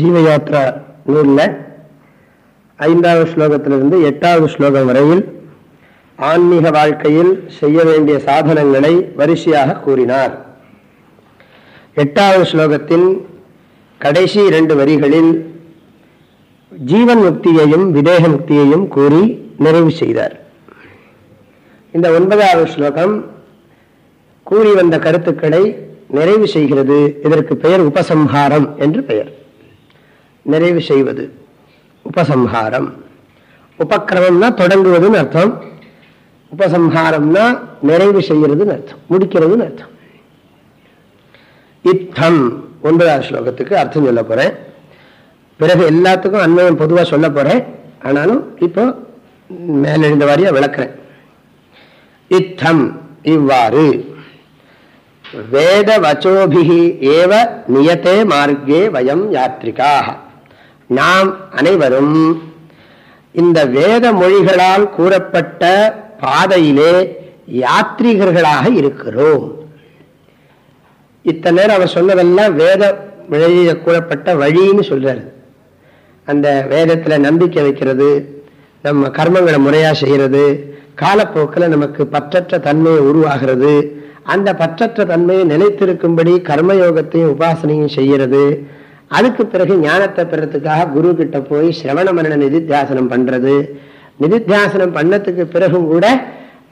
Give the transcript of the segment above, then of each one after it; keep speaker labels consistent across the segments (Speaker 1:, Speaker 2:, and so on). Speaker 1: ஜீவயாத்ரா நூலில் ஐந்தாவது ஸ்லோகத்திலிருந்து எட்டாவது ஸ்லோகம் வரையில் ஆன்மீக வாழ்க்கையில் செய்ய வேண்டிய சாதனங்களை வரிசையாக கூறினார் எட்டாவது ஸ்லோகத்தின் கடைசி இரண்டு வரிகளில் ஜீவன் முக்தியையும் விதேக முக்தியையும் கூறி நிறைவு செய்தார் இந்த ஒன்பதாவது ஸ்லோகம் கூறி வந்த கருத்துக்களை நிறைவு செய்கிறது இதற்கு பெயர் உபசம்ஹாரம் என்று பெயர் நிறைவு செய்வது உபசம்ஹாரம் உபக்கிரமம்னா தொடங்குவதுன்னு அர்த்தம் உபசம்ஹாரம்னா நிறைவு செய்யறதுன்னு அர்த்தம் முடிக்கிறதுன்னு அர்த்தம் இத்தம் ஒன்பதாவது ஸ்லோகத்துக்கு அர்த்தம் சொல்ல போறேன் பிறகு எல்லாத்துக்கும் அண்மையம் பொதுவாக சொல்ல போறேன் ஆனாலும் இப்போ மேலெழுந்த வாரியா விளக்குறேன் இத்தம் இவ்வாறு வேத வச்சோபிகி ஏவ நியத்தே மார்க்கே வயம் யாத்திரிக்காக நாம் அனைவரும் இந்த வேத மொழிகளால் கூறப்பட்ட பாதையிலே யாத்ரீகர்களாக இருக்கிறோம் இத்தனை நேரம் அவர் சொன்னதெல்லாம் வேத மொழியில கூறப்பட்ட வழின்னு சொல்றாரு அந்த வேதத்துல நம்பிக்கை வைக்கிறது நம்ம கர்மங்களை முறையா செய்யறது காலப்போக்கில் நமக்கு பற்றற்ற தன்மையை உருவாகிறது அந்த பற்றற்ற தன்மையை நினைத்திருக்கும்படி கர்மயோகத்தையும் உபாசனையும் செய்யறது அதுக்கு பிறகு ஞானத்தை பெறத்துக்காக குரு கிட்ட போய் சிரவண மரண நிதித்தியாசனம் பண்றது நிதித்தியாசனம் பண்ணத்துக்கு பிறகும் கூட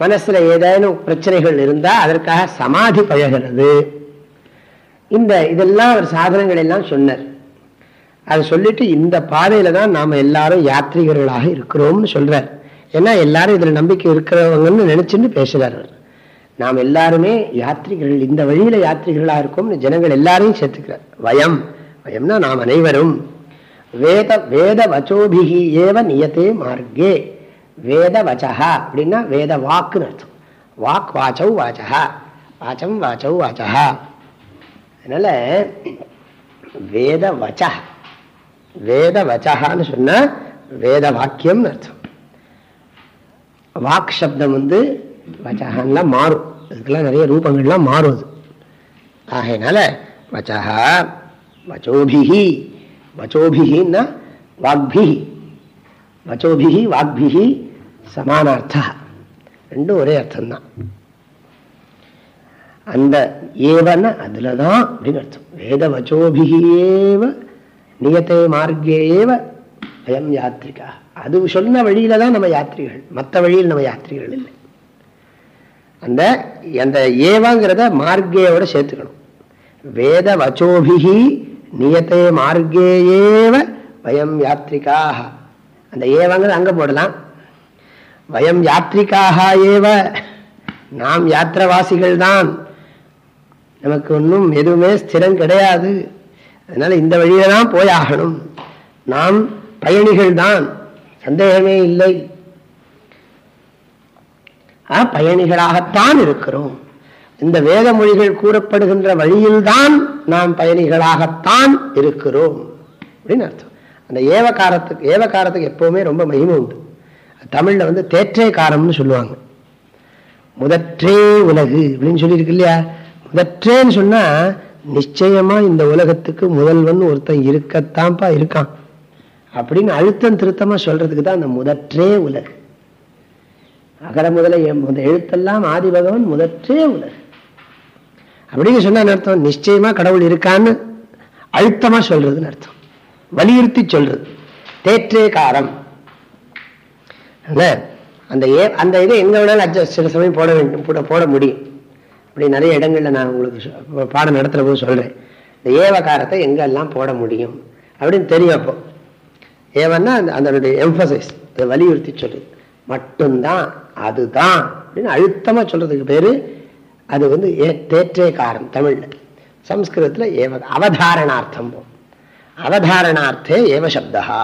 Speaker 1: மனசுல ஏதேனும் பிரச்சனைகள் இருந்தா அதற்காக சமாதி பயகிறது இந்த இதெல்லாம் ஒரு சாதனங்கள் எல்லாம் சொன்னார் அதை சொல்லிட்டு இந்த பாதையில தான் நாம எல்லாரும் யாத்ரீகர்களாக இருக்கிறோம்னு சொல்றார் ஏன்னா எல்லாரும் இதுல நம்பிக்கை இருக்கிறவங்கன்னு நினைச்சுன்னு பேசுறாரு நாம் எல்லாருமே யாத்ரிகர்கள் இந்த வழியில யாத்ரிகர்களா இருக்கோம்னு ஜனங்கள் எல்லாரையும் சேர்த்துக்கிறார் வயம் வயம்னா நாம் அனைவரும் வேத வேத வச்சோபிகி ஏவ நியத்தே மார்க்கே வேத வச்சா அப்படின்னா வேத வாக்குன்னு அர்த்தம் வாக் வாச்சௌ வாச்சா வாச்சம் வாச்சௌ வாச்சா அதனால் வேத வச்ச வேத வச்சகான்னு சொன்னால் வேத வாக்கியம்னு அர்த்தம் வாக் சப்தம் வந்து வச்சகான்லாம் மாறும் அதுக்கெல்லாம் நிறைய ரூபங்கள்லாம் மாறும் அது ஆகையினால வச்சகா வச்சோபிகி வச்சோபிகின்னா வாக்பிகி வச்சோபிகி வாக்பிகி சமானார்த்த ரெண்டும் ஒரே அர்த்தம்தான் அந்த ஏவன அதில் தான் அப்படின்னு அர்த்தம் வேத வச்சோபிகியேவ நியத்தை மார்க்கேவ ஏவ அயம் யாத்திரிகா அது சொன்ன வழியில தான் நம்ம யாத்திரிகள் மற்ற வழியில் நம்ம யாத்திரிகள் இல்லை அந்த அந்த ஏவாங்கிறத மார்க்கேயோட சேர்த்துக்கணும் வேத வச்சோபிகி நியத்தே மார்க்கே ஏவ வயம் யாத்திரிக்காக அந்த ஏவங்கிறது அங்கே போடலாம் வயம் யாத்திரிக்காக ஏவ நாம் யாத்திரவாசிகள் தான் நமக்கு ஒன்றும் எதுவுமே ஸ்திரம் கிடையாது அதனால் இந்த வழியில தான் போயாகணும் நாம் பயணிகள் தான் சந்தேகமே இல்லை பயணிகளாகத்தான் இருக்கிறோம் இந்த வேத மொழிகள் கூறப்படுகின்ற வழியில்தான் நாம் பயணிகளாகத்தான் இருக்கிறோம் அப்படின்னு அர்த்தம் அந்த ஏவகாரத்துக்கு ஏவகாரத்துக்கு எப்பவுமே ரொம்ப மகிமை உண்டு தமிழ்ல வந்து தேற்றே காரம்னு சொல்லுவாங்க முதற்றே உலகு அப்படின்னு சொல்லியிருக்கு இல்லையா முதற்றேன்னு சொன்னா நிச்சயமா இந்த உலகத்துக்கு முதல்வன் ஒருத்தன் இருக்கத்தான்ப்பா இருக்கான் அப்படின்னு அழுத்தம் திருத்தமா சொல்றதுக்கு தான் அந்த முதற்றே உலகு அகர முதல எழுத்தெல்லாம் ஆதிபகவன் முதற்றே உலகு அப்படின்னு சொன்னா அர்த்தம் நிச்சயமா கடவுள் இருக்கான்னு அழுத்தமா சொல்றதுன்னு அர்த்தம் வலியுறுத்தி சொல்றது தேற்றே காரம் அந்த ஏ அந்த இதை எங்க வேணாலும் அட்ஜஸ்ட் சில சமயம் போட வேண்டும் போட முடியும் அப்படி நிறைய இடங்கள்ல நான் உங்களுக்கு பாடம் நடத்துகிற போது சொல்றேன் இந்த ஏவகாரத்தை எங்கெல்லாம் போட முடியும் அப்படின்னு தெரியும் அப்போ ஏவன்னா அதனுடைய எம்பசைஸ் அதை வலியுறுத்தி சொல்லுது மட்டும்தான் அதுதான் அப்படின்னு அழுத்தமாக சொல்றதுக்கு பேர் அது வந்து ஏ தேற்றேகாரம் தமிழ்ல சம்ஸ்கிருதத்தில் ஏவ அவதாரணார்த்தம் அவதாரணார்த்தே ஏவ சப்தா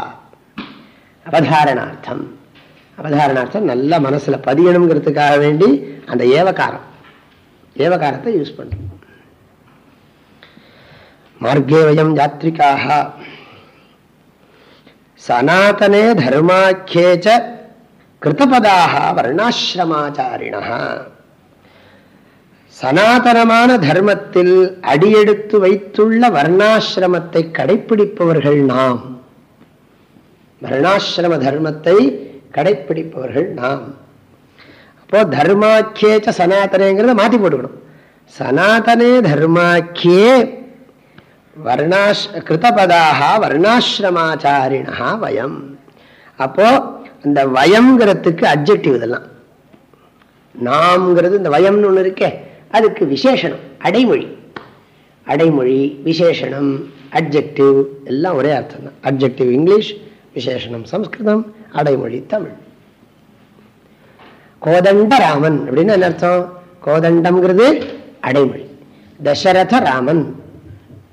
Speaker 1: அவதாரணார்த்தம் அவதாரணார்த்தம் நல்ல மனசில் பதியணுங்கிறதுக்காக வேண்டி அந்த ஏவகாரம் ஏவகாரத்தை யூஸ் பண்ணும் மார்க்கே வயம் யாத்ரிக்காக சனாத்தனே தர்மாக்கியே கிருத்தபதாக வர்ணாசிரமாச்சாரிணா சனாதனமான தர்மத்தில் அடியெடுத்து வைத்துள்ள வர்ணாசிரமத்தை கடைபிடிப்பவர்கள் நாம் வர்ணாசிரம தர்மத்தை கடைபிடிப்பவர்கள் நாம் அப்போ தர்மாக்கியேச்ச சனாதனங்கிறத மாற்றி போட்டுக்கணும் சனாதனே தர்மாக்கியே வர்ணாஷ் கிருதபதாக வர்ணாசிரமாச்சாரிணா வயம் அப்போ இந்த வயம்ங்கிறதுக்கு அப்ஜெக்டிவ் இதெல்லாம் நாம்ங்கிறது இந்த வயம்னு ஒன்று இருக்கே அதுக்கு விசேஷனம் அடைமொழி அடைமொழி விசேஷனம் அப்ஜெக்டிவ் எல்லாம் ஒரே அர்த்தம் தான் அப்ஜெக்டிவ் இங்கிலீஷ் விசேஷனம் சம்ஸ்கிருதம் அடைமொழி தமிழ் கோதண்டராமன் அப்படின்னு என்ன அர்த்தம் கோதண்டம்ங்கிறது அடைமொழி தசரத ராமன்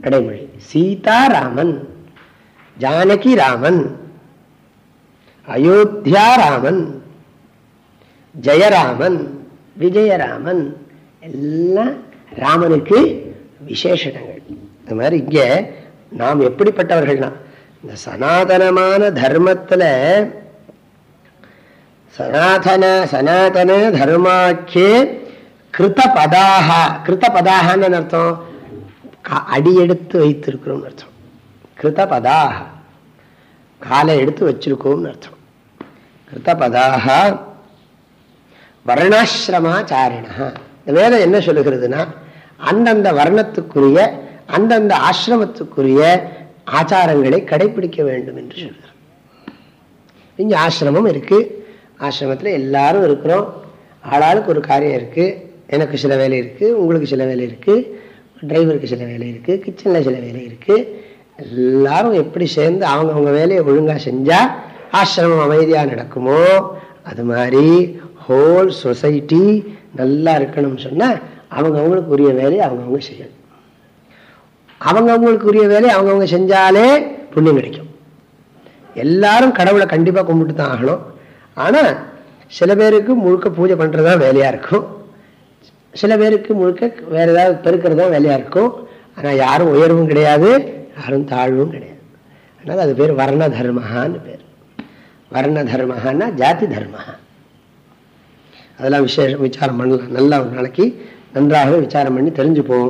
Speaker 1: அடைமொழி சீதாராமன் ஜானகி ராமன் அயோத்தியா ராமன் ஜெயராமன் விஜயராமன் எல்லாம் ராமனுக்கு விசேஷணங்கள் இந்த மாதிரி இங்கே நாம் எப்படிப்பட்டவர்கள்னா இந்த சனாதனமான தர்மத்தில் சனாதன சனாதன தர்மாக்கே கிருத்த பதாக கிருத்த பதாகன்னு அர்த்தம் அடி எடுத்து வைத்திருக்கிறோம்னு அர்த்தம் கிருத்த பதாக காலை எடுத்து வச்சிருக்கோம்னு அர்த்தம் கிருத்த பதாக வர்ணாசிரமாச்சாரிணா வேதம் என்ன சொல்லுகிறதுனா அந்தந்த வர்ணத்துக்குரிய அந்தந்த ஆசிரமத்துக்குரிய ஆச்சாரங்களை கடைபிடிக்க வேண்டும் என்று சொல்கிறார் இங்கே ஆசிரமம் இருக்கு ஆசிரமத்தில் எல்லாரும் இருக்கிறோம் ஆளாளுக்கு ஒரு காரியம் இருக்கு எனக்கு சில வேலை இருக்கு உங்களுக்கு சில வேலை இருக்கு டிரைவருக்கு சில வேலை இருக்கு கிச்சனில் சில வேலை இருக்கு எல்லாரும் எப்படி சேர்ந்து அவங்கவுங்க வேலையை ஒழுங்காக செஞ்சால் ஆசிரமம் அமைதியாக நடக்குமோ அது மாதிரி ஹோல் சொசைட்டி நல்லா இருக்கணும்னு சொன்னால் அவங்கவுங்களுக்கு உரிய வேலையை அவங்கவுங்க செய்யணும் அவங்கவுங்களுக்கு உரிய வேலையை அவங்கவுங்க செஞ்சாலே புண்ணியம் கிடைக்கும் எல்லாரும் கடவுளை கண்டிப்பாக கும்பிட்டு தான் ஆகணும் ஆனால் சில பேருக்கு முழுக்க பூஜை பண்ணுறது தான் வேலையாக இருக்கும் சில பேருக்கு முழுக்க வேறு ஏதாவது பெருக்கிறது தான் வேலையாக இருக்கும் ஆனால் யாரும் உயர்வும் கிடையாது யாரும் தாழ்வும் கிடையாது அதனால் அது பேர் வர்ண தர்மஹான்னு பேர் வர்ண தர்மஹான்னா ஜாதி தர்மஹான் அதெல்லாம் விசேஷம் விசாரம் பண்ணலாம் நல்லா ஒரு நாளைக்கு நன்றாக விசாரம் பண்ணி தெரிஞ்சுப்போம்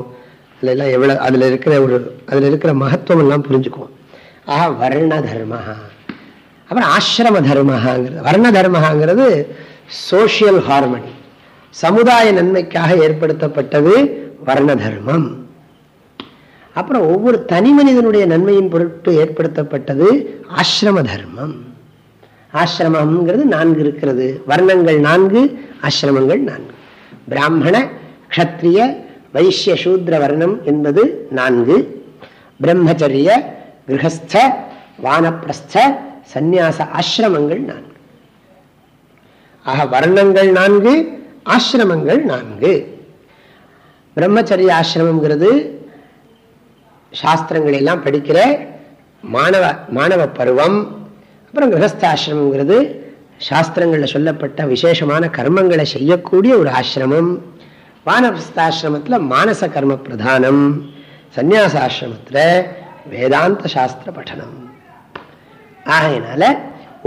Speaker 1: அதில் எல்லாம் எவ்வளோ அதில் இருக்கிற ஒரு அதில் இருக்கிற மகத்துவம் எல்லாம் புரிஞ்சுக்குவோம் ஆஹா வர்ண தர்மா அப்புறம் ஆசிரம தர்மஹாங்கிறது வர்ண தர்மஹாங்கிறது சோசியல் ஹார்மனி சமுதாய நன்மைக்காக ஏற்படுத்தப்பட்டது வர்ண தர்மம் அப்புறம் ஒவ்வொரு தனி மனிதனுடைய நன்மையின் பொருட்டு ஏற்படுத்தப்பட்டது ஆசிரம தர்மம் ஆசிரமம்ங்கிறது நான்கு இருக்கிறது வர்ணங்கள் நான்கு ஆசிரமங்கள் நான்கு பிராமண க்ஷத்ரிய வைசிய சூத்ர வர்ணம் என்பது நான்கு பிரம்மச்சரிய கிரகஸ்த வானப்பிரஸ்த சந்நியாச ஆசிரமங்கள் நான்கு ஆக வர்ணங்கள் நான்கு ஆசிரமங்கள் நான்கு பிரம்மச்சரிய ஆசிரமங்கிறது சாஸ்திரங்களெல்லாம் படிக்கிற மாணவ மாணவ பருவம் அப்புறம் கிரகஸ்தாசிரமங்கிறது சாஸ்திரங்களில் சொல்லப்பட்ட விசேஷமான கர்மங்களை செய்யக்கூடிய ஒரு ஆசிரமம் வானபஸ்தாசிரமத்தில் மானச கர்ம பிரதானம் சந்யாசாசிரமத்தில் வேதாந்த சாஸ்திர பட்டனம் ஆகையினால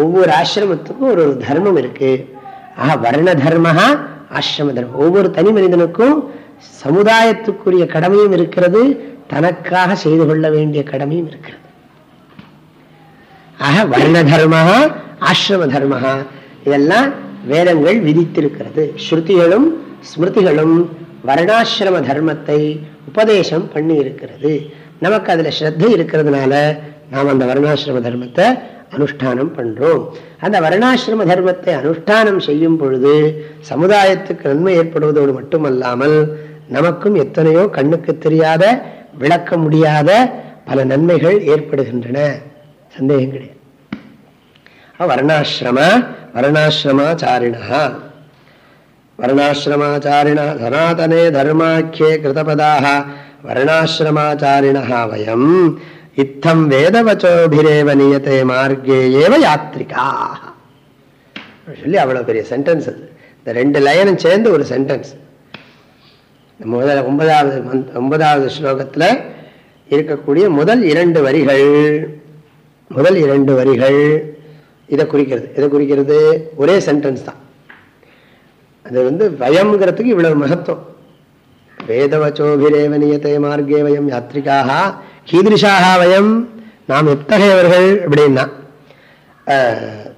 Speaker 1: ஒவ்வொரு ஆசிரமத்துக்கும் ஒரு ஒரு தர்மம் இருக்கு ஆக வர்ண தர்மஹா ஆசிரம தர்மம் ஒவ்வொரு தனி மனிதனுக்கும் சமுதாயத்துக்குரிய கடமையும் இருக்கிறது தனக்காக செய்து கொள்ள வேண்டிய கடமையும் இருக்கிறது ஆக வர்ண தர்மஹா ஆசிரம தர்மஹா இதெல்லாம் வேதங்கள் விதித்திருக்கிறது ஸ்ருதிகளும் ஸ்மிருதிகளும் வருணாசிரம தர்மத்தை உபதேசம் பண்ணி இருக்கிறது நமக்கு அதில் ஸ்ரத்த இருக்கிறதுனால நாம் அந்த வருணாசிரம தர்மத்தை அனுஷ்டானம் பண்றோம் அந்த வருணாசிரம தர்மத்தை அனுஷ்டானம் செய்யும் பொழுது சமுதாயத்துக்கு நன்மை ஏற்படுவதோடு மட்டுமல்லாமல் நமக்கும் எத்தனையோ கண்ணுக்கு தெரியாத விளக்க முடியாத பல நன்மைகள் ஏற்படுகின்றன சந்தேகம் கிடையாது வர்ணாசிரம வர்ணாசிரமாச்சாரிணா வர்ணாசிரமாச்சாரிண சனாதனே தர்மாக்கியே கிருதபதாக வர்ணாசிரமாச்சாரிணா வயம் இத்தம் வேதவச்சோபிரேவ நியத்தே மார்க்கே ஏவ யாத்திரிகா சொல்லி அவ்வளோ பெரிய சென்டென்ஸ் அது இந்த ரெண்டு லைனும் சேர்ந்து ஒரு சென்டென்ஸ் முதல் ஒன்பதாவது ஒன்பதாவது ஸ்லோகத்தில் இருக்கக்கூடிய முதல் இரண்டு வரிகள் முதல் இரண்டு வரிகள் இதை குறிக்கிறது இதை குறிக்கிறது ஒரே சென்டென்ஸ் தான் அது வந்து வயம்ங்கிறதுக்கு இவ்வளவு மகத்துவம் வேதவச்சோபிரேவனியத்தை மார்க்கே வயம் யாத்திரிக்காக கீதிருஷாக வயம் நாம் எத்தகையவர்கள் அப்படின்னா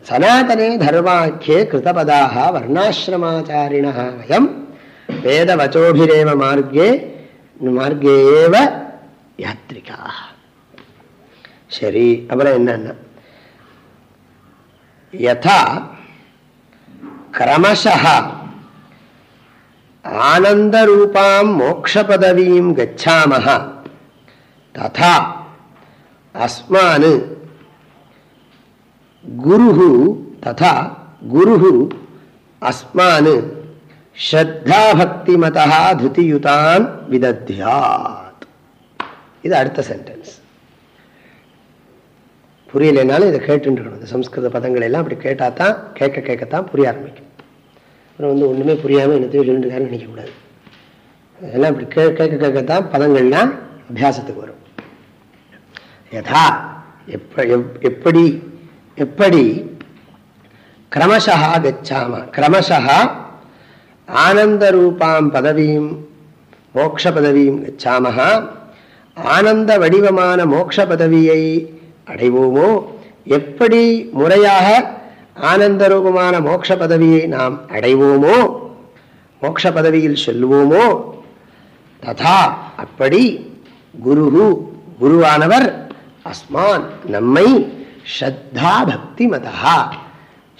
Speaker 1: சனாதனே தர்மாக்கியே கிருதபதாக வர்ணாசிரமாச்சாரிணா வயம் வேதவச்சோபிரேவ மார்க்கே மார்க்கேவ யாத்திரிக்காக சரி அப்புறம் என்னன்னா யதா கிரமசா ஆனந்தரூபாம் மோக்ஷபதவீம் கச்சாமஹ ததா அஸ்மான் குரு ததா குரு அஸ்மான் ஸ்ரத்தாபக்திமதா துதியுதான் விதத்தியாத் இது அடுத்த சென்டென்ஸ் புரியலைனாலும் இதை கேட்டுருக்கணும் இந்த சம்ஸ்கிருத பதங்கள் எல்லாம் அப்படி கேட்டால் தான் கேட்க கேட்கத்தான் புரிய ஆரம்பிக்கும் அப்புறம் வந்து ஒன்றுமே புரியாமல் என்னத்தையும் சொல்லிட்டுருக்காருன்னு நினைக்கக்கூடாது அதெல்லாம் இப்படி கே கேட்க கேட்கத்தான் பதங்கள்லாம் அபியாசத்துக்கு வரும் யதா எப்ப எப்படி எப்படி கிரமஷா கச்சாம கிரமசா ஆனந்த ரூபாம் பதவியும் மோக்ஷ பதவியும் கச்சாம ஆனந்த வடிவமான மோக்ஷ பதவியை அடைவோமோ எப்படி முறையாக ஆனந்த ரூபமான மோட்ச பதவியை நாம் அடைவோமோ மோட்ச பதவியில் செல்வோமோ ததா அப்படி குரு குருவானவர் அஸ்மான் நம்மை ஸ்ரத்தா பக்தி மதா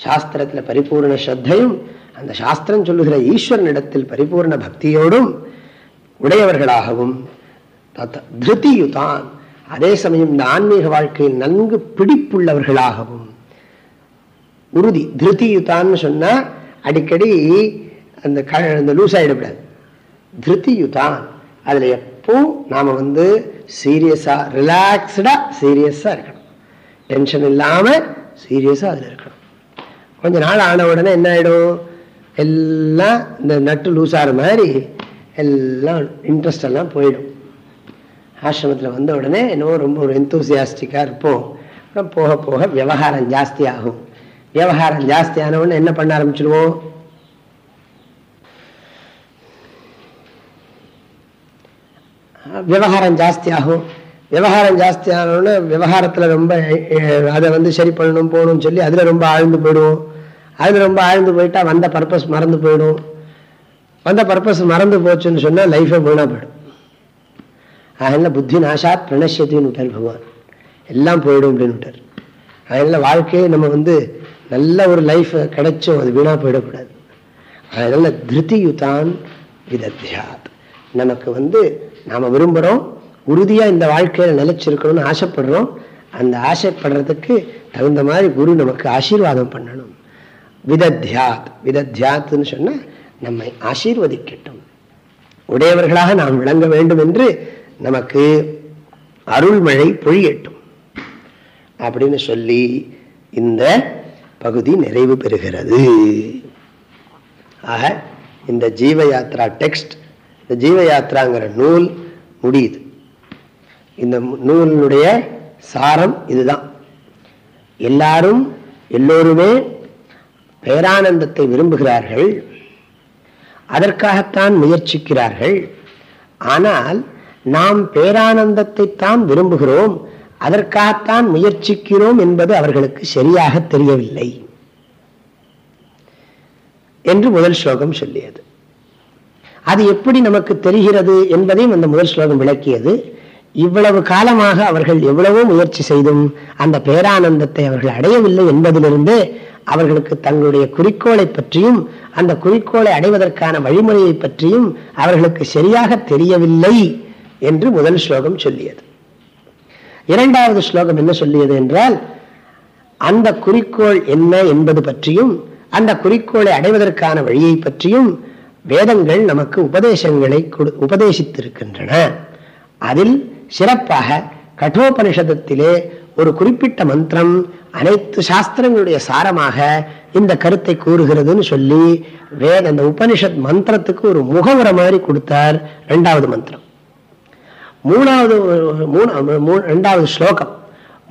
Speaker 1: சாஸ்திரத்தில் பரிபூர்ண ஸ்ரத்தையும் அந்த சாஸ்திரம் சொல்லுகிற ஈஸ்வரனிடத்தில் பரிபூர்ண பக்தியோடும் உடையவர்களாகவும் திருத்தியுதான் அதே சமயம் இந்த ஆன்மீக வாழ்க்கையில் நன்கு பிடிப்புள்ளவர்களாகவும் உறுதி திருத்தியுதான்னு சொன்னால் அடிக்கடி அந்த க அந்த லூஸ் ஆகிடக்கூடாது திருத்தியுதான் அதில் எப்போ நாம் வந்து சீரியஸாக ரிலாக்ஸ்டாக சீரியஸாக இருக்கணும் டென்ஷன் இல்லாமல் சீரியஸாக அதில் இருக்கணும் கொஞ்ச நாள் ஆன உடனே என்ன ஆகிடும் எல்லாம் இந்த நட்டு லூஸ் ஆகிற மாதிரி எல்லாம் இன்ட்ரெஸ்ட் எல்லாம் போயிடும் ஆசிரமத்தில் வந்த உடனே என்னவோ ரொம்ப ஒரு எந்தூசியாஸ்டிக்காக இருப்போம் அப்புறம் போக போக விவகாரம் ஜாஸ்தி ஆகும் விவகாரம் ஜாஸ்தி ஆனவுடனே என்ன பண்ண ஆரம்பிச்சிடுவோம் விவகாரம் ஜாஸ்தி ஆகும் விவகாரம் ஜாஸ்தி ஆனவுடனே விவகாரத்தில் ரொம்ப அதை வந்து சரி பண்ணணும் போகணும்னு சொல்லி அதில் ரொம்ப ஆழ்ந்து போயிடுவோம் அதில் ரொம்ப ஆழ்ந்து போயிட்டா வந்த பர்பஸ் மறந்து போயிடும் வந்த பர்பஸ் மறந்து போச்சுன்னு சொன்னால் லைஃபை வீணாக போயிடும் அதெல்லாம் புத்தி நாசா பிரணசியத்தின்னு விட்டார் பகவான் எல்லாம் போயிடும் அப்படின்னு விட்டார் அதனால் வாழ்க்கையை நம்ம வந்து நல்ல ஒரு லைஃப் கிடைச்சோம் அது வீணாக போயிடக்கூடாது திருத்தி திருத்தியுதான் விதத்தியாத் நமக்கு வந்து நாம் விரும்புகிறோம் உறுதியாக இந்த வாழ்க்கையில் நிலச்சிருக்கணும்னு ஆசைப்படுறோம் அந்த ஆசைப்படுறதுக்கு தகுந்த மாதிரி குரு நமக்கு ஆசீர்வாதம் பண்ணணும் விதத்தியாத் விதத்தியாத்னு சொன்னால் நம்மை ஆசீர்வதிக்கட்டும் உடையவர்களாக நாம் விளங்க வேண்டும் என்று நமக்கு அருள்மழை பொழியட்டும் அப்படின்னு சொல்லி இந்த பகுதி நிறைவு பெறுகிறது ஆக இந்த ஜீவ யாத்ரா டெக்ஸ்ட் இந்த ஜீவ யாத்ராங்கிற நூல் முடியுது இந்த நூலினுடைய சாரம் இதுதான் எல்லாரும் எல்லோருமே பேரானந்தத்தை விரும்புகிறார்கள் அதற்காகத்தான் முயற்சிக்கிறார்கள் ஆனால் நாம் பேரானந்தத்தைத்தான் விரும்புகிறோம் அதற்காகத்தான் முயற்சிக்கிறோம் என்பது அவர்களுக்கு சரியாக தெரியவில்லை என்று முதல் ஸ்லோகம் சொல்லியது அது எப்படி நமக்கு தெரிகிறது என்பதையும் அந்த முதல் ஸ்லோகம் விளக்கியது இவ்வளவு காலமாக அவர்கள் எவ்வளவோ முயற்சி செய்தும் அந்த பேரானந்தத்தை அவர்கள் அடையவில்லை என்பதிலிருந்து அவர்களுக்கு தங்களுடைய குறிக்கோளை பற்றியும் அந்த குறிக்கோளை அடைவதற்கான வழிமுறையை பற்றியும் அவர்களுக்கு சரியாக தெரியவில்லை என்று முதல் ஸ்லோகம் சொல்லியது இரண்டாவது ஸ்லோகம் என்ன சொல்லியது என்றால் அந்த குறிக்கோள் என்ன என்பது பற்றியும் அந்த குறிக்கோளை அடைவதற்கான வழியை பற்றியும் வேதங்கள் நமக்கு உபதேசங்களை உபதேசித்திருக்கின்றன அதில் சிறப்பாக கட்டோபனிஷதத்திலே ஒரு குறிப்பிட்ட மந்திரம் அனைத்து சாஸ்திரங்களுடைய சாரமாக இந்த கருத்தை கூறுகிறதுன்னு சொல்லி வேத அந்த உபனிஷத் மந்திரத்துக்கு ஒரு முகவர மாதிரி கொடுத்தார் இரண்டாவது மந்திரம் மூணாவது மூணு ரெண்டாவது ஸ்லோகம்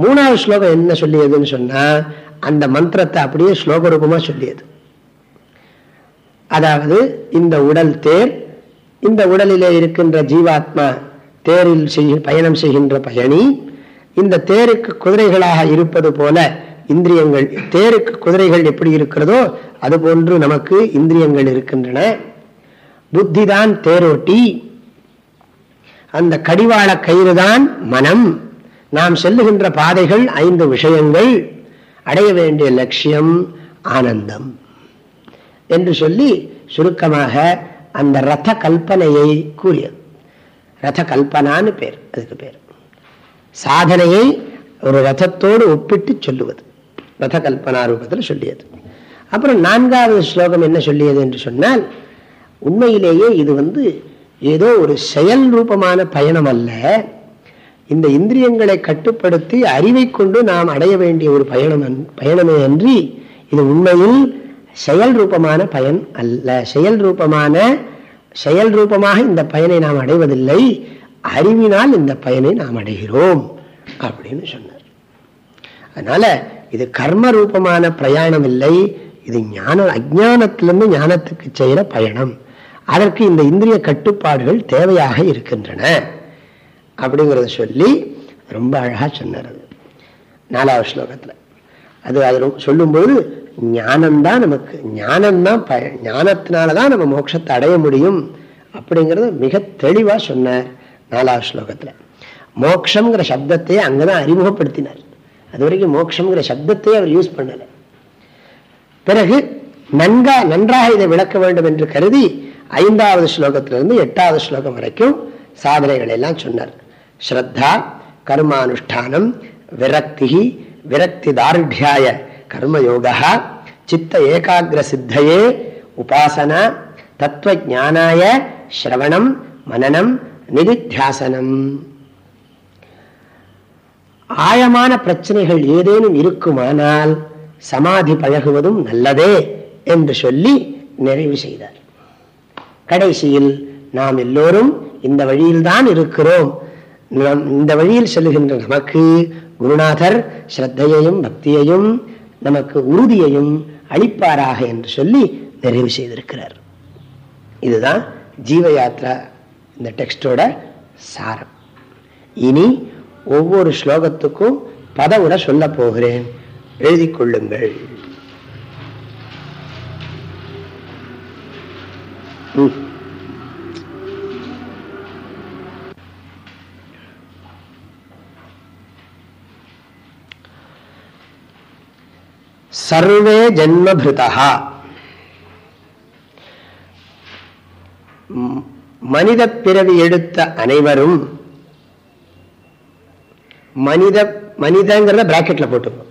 Speaker 1: மூணாவது ஸ்லோகம் என்ன சொல்லியதுன்னு சொன்னா அந்த மந்திரத்தை அப்படியே ஸ்லோக ரூபமா சொல்லியது அதாவது இந்த உடல் தேர் இந்த உடலிலே இருக்கின்ற ஜீவாத்மா தேரில் செய்ய பயணம் செய்கின்ற பயணி இந்த தேருக்கு குதிரைகளாக இருப்பது போல இந்திரியங்கள் தேருக்கு குதிரைகள் எப்படி இருக்கிறதோ அதுபோன்று நமக்கு இந்திரியங்கள் இருக்கின்றன புத்திதான் தேரோட்டி அந்த கடிவாள தான் மனம் நாம் செல்லுகின்ற பாதைகள் ஐந்து விஷயங்கள் அடைய வேண்டிய லட்சியம் ஆனந்தம் என்று சொல்லி சுருக்கமாக அந்த ரத கல்பனையை கூறியது ரத கல்பனான்னு பேர் அதுக்கு பேர் சாதனையை ஒரு ரதத்தோடு ஒப்பிட்டு சொல்லுவது ரத கல்பனா ரூபத்தில் சொல்லியது அப்புறம் நான்காவது ஸ்லோகம் என்ன சொல்லியது என்று சொன்னால் உண்மையிலேயே இது வந்து ஏதோ ஒரு செயல் ரூபமான பயணம் அல்ல இந்த இந்திரியங்களை கட்டுப்படுத்தி அறிவை கொண்டு நாம் அடைய வேண்டிய ஒரு பயணம் பயணமே அன்றி இது உண்மையில் செயல் ரூபமான பயன் அல்ல செயல் ரூபமான செயல் ரூபமாக இந்த பயனை நாம் அடைவதில்லை அறிவினால் இந்த பயனை நாம் அடைகிறோம் அப்படின்னு சொன்னார் அதனால இது கர்ம ரூபமான பிரயாணம் இல்லை இது ஞான அஜானத்திலிருந்து ஞானத்துக்கு செய்கிற பயணம் அதற்கு இந்த இந்திரிய கட்டுப்பாடுகள் தேவையாக இருக்கின்றன அப்படிங்கிறத சொல்லி ரொம்ப அழகாக சொன்னது நாலாவது ஸ்லோகத்தில் அது அது சொல்லும்போது ஞானம்தான் நமக்கு ஞானம்தான் ப ஞானத்தினால தான் நம்ம மோட்சத்தை அடைய முடியும் அப்படிங்கிறத மிக தெளிவாக சொன்னார் நாலாவது ஸ்லோகத்தில் மோக்ஷங்கிற சப்தத்தையே அங்கே தான் அறிமுகப்படுத்தினார் அது வரைக்கும் மோக்ஷங்கிற சப்தத்தையே அவர் யூஸ் பண்ணலை பிறகு நன்கா நன்றாக இதை விளக்க வேண்டும் என்று கருதி ஐந்தாவது ஸ்லோகத்திலிருந்து எட்டாவது ஸ்லோகம் வரைக்கும் சாதனைகள் எல்லாம் சொன்னார் ஸ்ரத்தா கர்மானுஷ்டானம் விரக்தி விரக்தி தார்டியாய கர்மயோகா சித்த ஏகாகிர சித்தையே உபாசன தத்துவ ஜானாய ஸ்ரவணம் மனநம் நிதித்தியாசனம் ஆயமான பிரச்சனைகள் ஏதேனும் இருக்குமானால் சமாதி பழகுவதும் நல்லதே என்று சொல்லி நிறைவு செய்தார் கடைசியில் நாம் எல்லோரும் இந்த வழியில்தான் இருக்கிறோம் இந்த வழியில் செல்கின்ற நமக்கு குருநாதர் ஸ்ரத்தையையும் பக்தியையும் நமக்கு உறுதியையும் அளிப்பாராக என்று சொல்லி நிறைவு செய்திருக்கிறார் இதுதான் ஜீவ யாத்ரா இந்த டெக்ஸ்டோட சாரம் இனி ஒவ்வொரு ஸ்லோகத்துக்கும் பதவுட சொல்ல போகிறேன் எழுதி கொள்ளுங்கள் சர்வே ஜென்மபிருதா மனித பிறவி எடுத்த அனைவரும் மனித மனிதங்கிறத பிராக்கெட்ல போட்டுக்கோ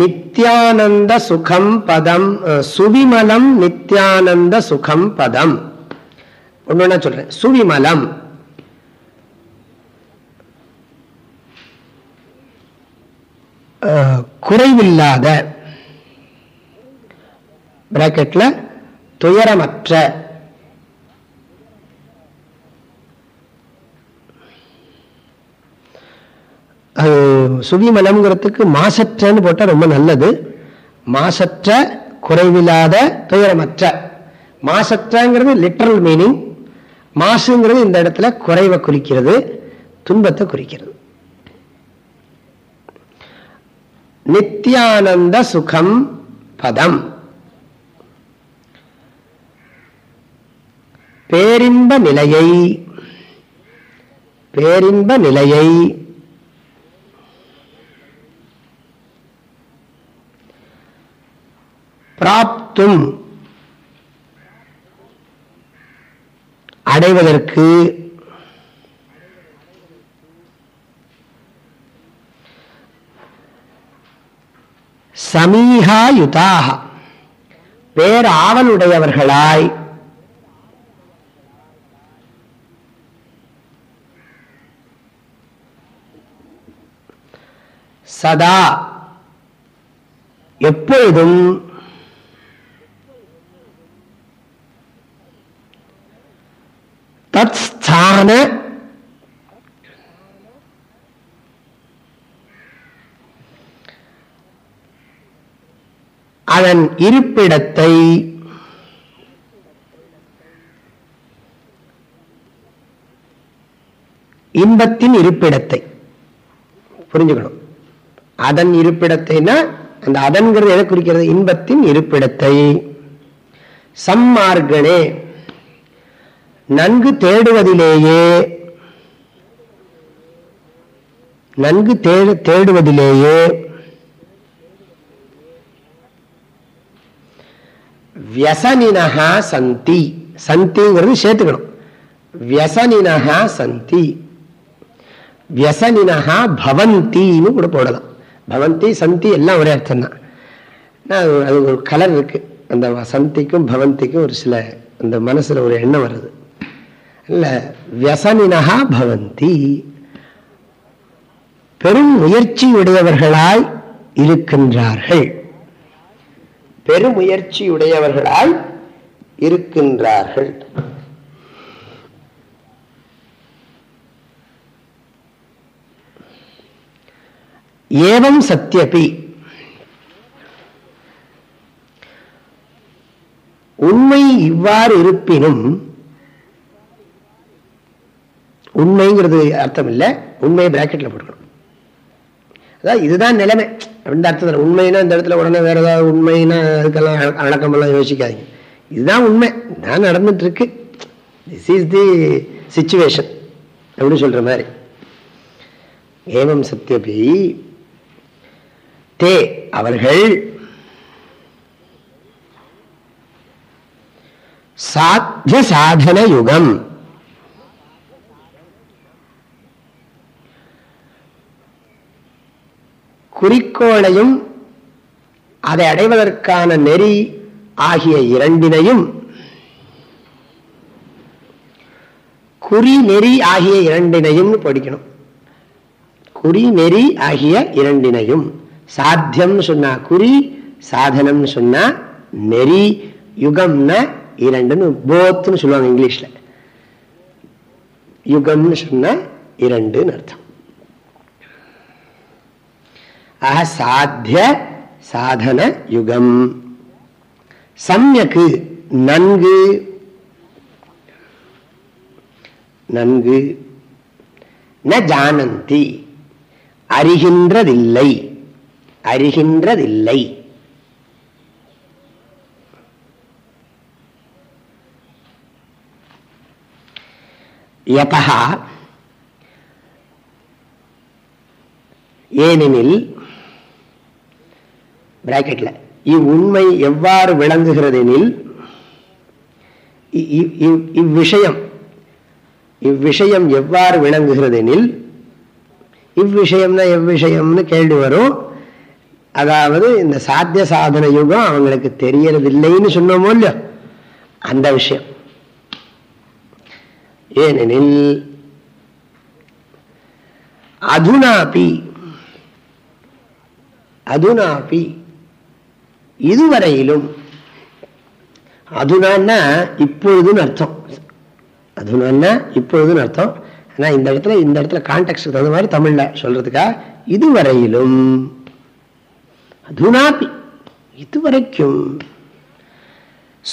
Speaker 1: நித்யானந்த சுகம் பதம் சுவிமலம் நித்யானந்த சுகம் பதம் ஒன்று சொல்றேன் சுவிமலம் குறைவில்லாத பிராக்கெட்ல துயரமற்ற சுவிமலம்ங்கிறதுக்கு மாசற்றன்னு போட்டால் ரொம்ப நல்லது மாசற்ற குறைவில்லாத துயரமற்ற மாசற்றங்கிறது லிட்டரல் மீனிங் மாசுங்கிறது இந்த இடத்துல குறைவை குறிக்கிறது துன்பத்தை குறிக்கிறது நித்யானந்த சுகம் பதம் பேரின்ப நிலையை பேரின்ப நிலையை பிராப்தும் அடைவதற்கு சமீகாயுதாக பேராவலுடையவர்களாய் ஆவலுடையவர்களாய் சதா எப்பொழுதும் தத் ஸ்தான அதன் இருப்பிடத்தை இன்பத்தின் இருப்பிடத்தை புரிஞ்சுக்கணும் அதன் இருப்பிடத்தைனா அந்த அதன்கிறது எதை குறிக்கிறது இன்பத்தின் இருப்பிடத்தை சம்மார்களே நன்கு தேடுவதிலேயே நன்கு தேடு தேடுவதிலேயே வியசனினகா சந்தி சந்திங்கிறது சேர்த்துக்கணும் வியசனினகா சந்தி வியசனினா பவந்தின்னு கூட போடலாம் பவந்தி சந்தி எல்லாம் ஒரே அர்த்தம் தான் அது ஒரு கலர் இருக்கு அந்த சந்திக்கும் பவந்திக்கும் ஒரு சில அந்த மனசுல ஒரு எண்ணம் வருது இல்லை வியசனினா பவந்தி பெரும் முயற்சியுடையவர்களாய் இருக்கின்றார்கள் பெருமுயற்சியுடையவர்களாய் இருக்கின்றார்கள் ஏவம் சத்தியபி உண்மை இவ்வாறு இருப்பினும் உண்மைங்கிறது அர்த்தம் இல்லை உண்மையை பிராக்கெட்டில் போட்டுக்கணும் அதான் இதுதான் நிலைமை அப்படின்னு அர்த்தத்தில் உண்மைன்னா இந்த இடத்துல உடனே வேறு ஏதாவது உண்மைன்னா அதுக்கெல்லாம் அடக்கமெல்லாம் யோசிக்காதீங்க இதுதான் உண்மை நான் நடந்துட்டுருக்கு இருக்கு திஸ் இஸ் தி சுச்சுவேஷன் அப்படின்னு சொல்கிற மாதிரி ஏவம் சத்தியபி தே அவர்கள் சாத்திய சாதன யுகம் குறிக்கோளையும் அதை அடைவதற்கான நெறி ஆகிய இரண்டினையும் குறி நெறி ஆகிய இரண்டினையும் படிக்கணும் குறி நெறி ஆகிய இரண்டினையும் சாத்தியம் சொன்னா குறி சாதனம் சொன்னா நெறி யுகம்னு இரண்டுன்னு போத்துன்னு சொல்லுவாங்க இங்கிலீஷ்ல யுகம்னு சொன்ன இரண்டுன்னு அர்த்தம் ஆக சாத்திய சாதன யுகம் சமயக்கு நன்கு நன்கு ந ஜானந்தி அறிகின்றதில்லை அறிகின்றதில்லை ஏனெனில் பிராக்கெட்ல இவ்வுண்மை எவ்வாறு விளங்குகிறது எனில் இவ்விஷயம் இவ்விஷயம் எவ்வாறு விளங்குகிறது எனில் இவ்விஷயம்னா எவ்விஷயம்னு கேள்வி வரும் அதாவது இந்த சாத்திய சாதன யுகம் அவங்களுக்கு தெரியறது இல்லைன்னு சொன்னோமோ இல்லையோ அந்த விஷயம் ஏனெனில் அதுனாபி அதுனாபி இதுவரையிலும் அதுனான்னா இப்பொழுதுன்னு அர்த்தம் அதுனான்னா இப்பொழுதுன்னு அர்த்தம் ஆனால் இந்த இடத்துல இந்த இடத்துல கான்டெக்ட் தகுந்த மாதிரி தமிழில் சொல்றதுக்கா இதுவரையிலும் அதுனாபி இதுவரைக்கும்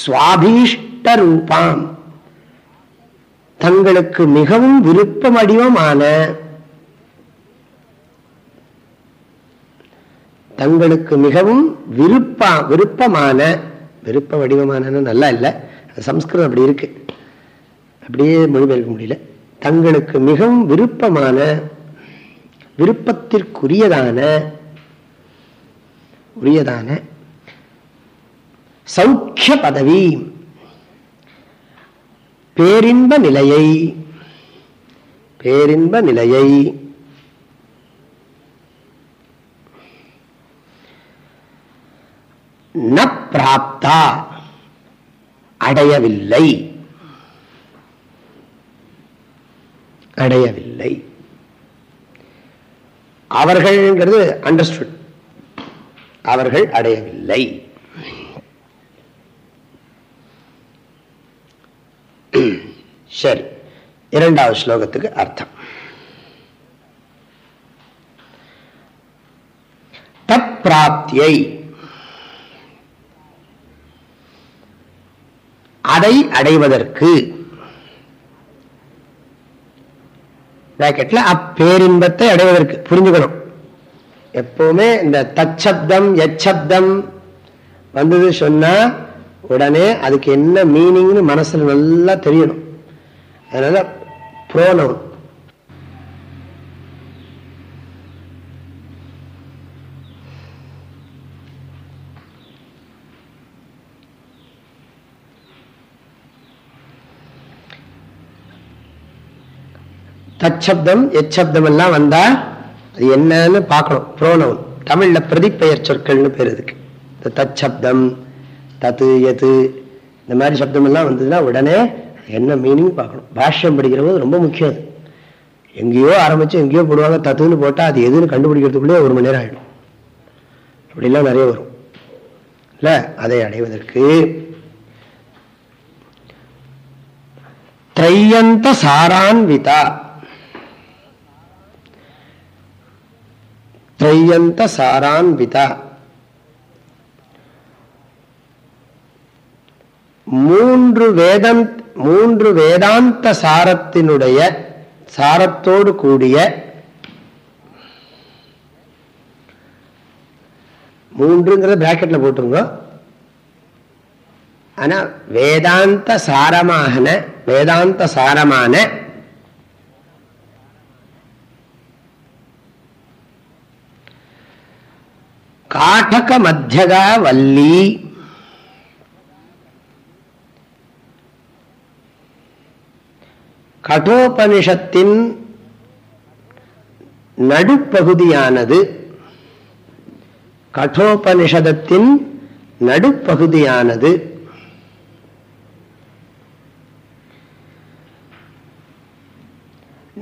Speaker 1: சுவாபீஷ்ட ரூபாம் தங்களுக்கு மிகவும் விருப்பமடிவமான தங்களுக்கு மிகவும் விருப்ப விருப்பமான விருப்ப வடிவமான நல்லா இல்லை சம்ஸ்கிருதம் அப்படி இருக்கு அப்படியே மொழிபெயர்க்க முடியல தங்களுக்கு மிகவும் விருப்பமான விருப்பத்திற்குரியதான உரியதான சௌக்கிய பதவி பேரின்ப நிலையை பேரின்ப நிலையை பிராப்தா அடையவில்லை அடையவில்லை அவர்கள்ங்கிறது அண்டர்ஸ்டுட் அவர்கள் அடையவில்லை சரி இரண்டாவது ஸ்லோகத்துக்கு அர்த்தம் தப்பிராப்தியை அதை அடைவதற்கு அப்பேரின்பத்தை அடைவதற்கு புரிஞ்சுக்கணும் எப்பவுமே இந்த தச்சப்தம் எச்சப்தம் வந்தது சொன்னா உடனே அதுக்கு என்ன மீனிங்னு மனசுல நல்லா தெரியணும் அதனால ப்ரோனவுன் தச்சப்தம் எச்சப்தம் எல்லாம் வந்தா அது என்னன்னு பார்க்கணும் புரோனவுன் தமிழ்ல பிரதிப்பெயர் சொற்கள்னு பேர் இருக்கு இந்த தச்சப்தம் தத்து எது இந்த மாதிரி சப்தம் எல்லாம் வந்ததுன்னா உடனே என்ன மீனிங் பார்க்கணும் பாஷ்யம் படிக்கிற போது ரொம்ப முக்கியம் அது எங்கேயோ ஆரம்பிச்சு எங்கேயோ போடுவாங்க தத்துன்னு போட்டால் அது எதுன்னு கண்டுபிடிக்கிறதுக்குள்ளே ஒரு மணி நேரம் ஆகிடும் அப்படிலாம் நிறைய வரும் இல்லை அதை அடைவதற்கு திரையந்த சாரான்விதா திரையந்த சாரான்விதா மூன்று வேதம் மூன்று வேதாந்த சாரத்தினுடைய சாரத்தோடு கூடிய மூன்றுங்கிறத பிராக்கெட்ல போட்டுருங்க ஆனா வேதாந்த சாரமான வேதாந்த சாரமான காட்டக மத்தியகா வல்லி கடோபனிஷத்தின் நடுப்பகுதியானது கடோபனிஷதத்தின் நடுப்பகுதியானது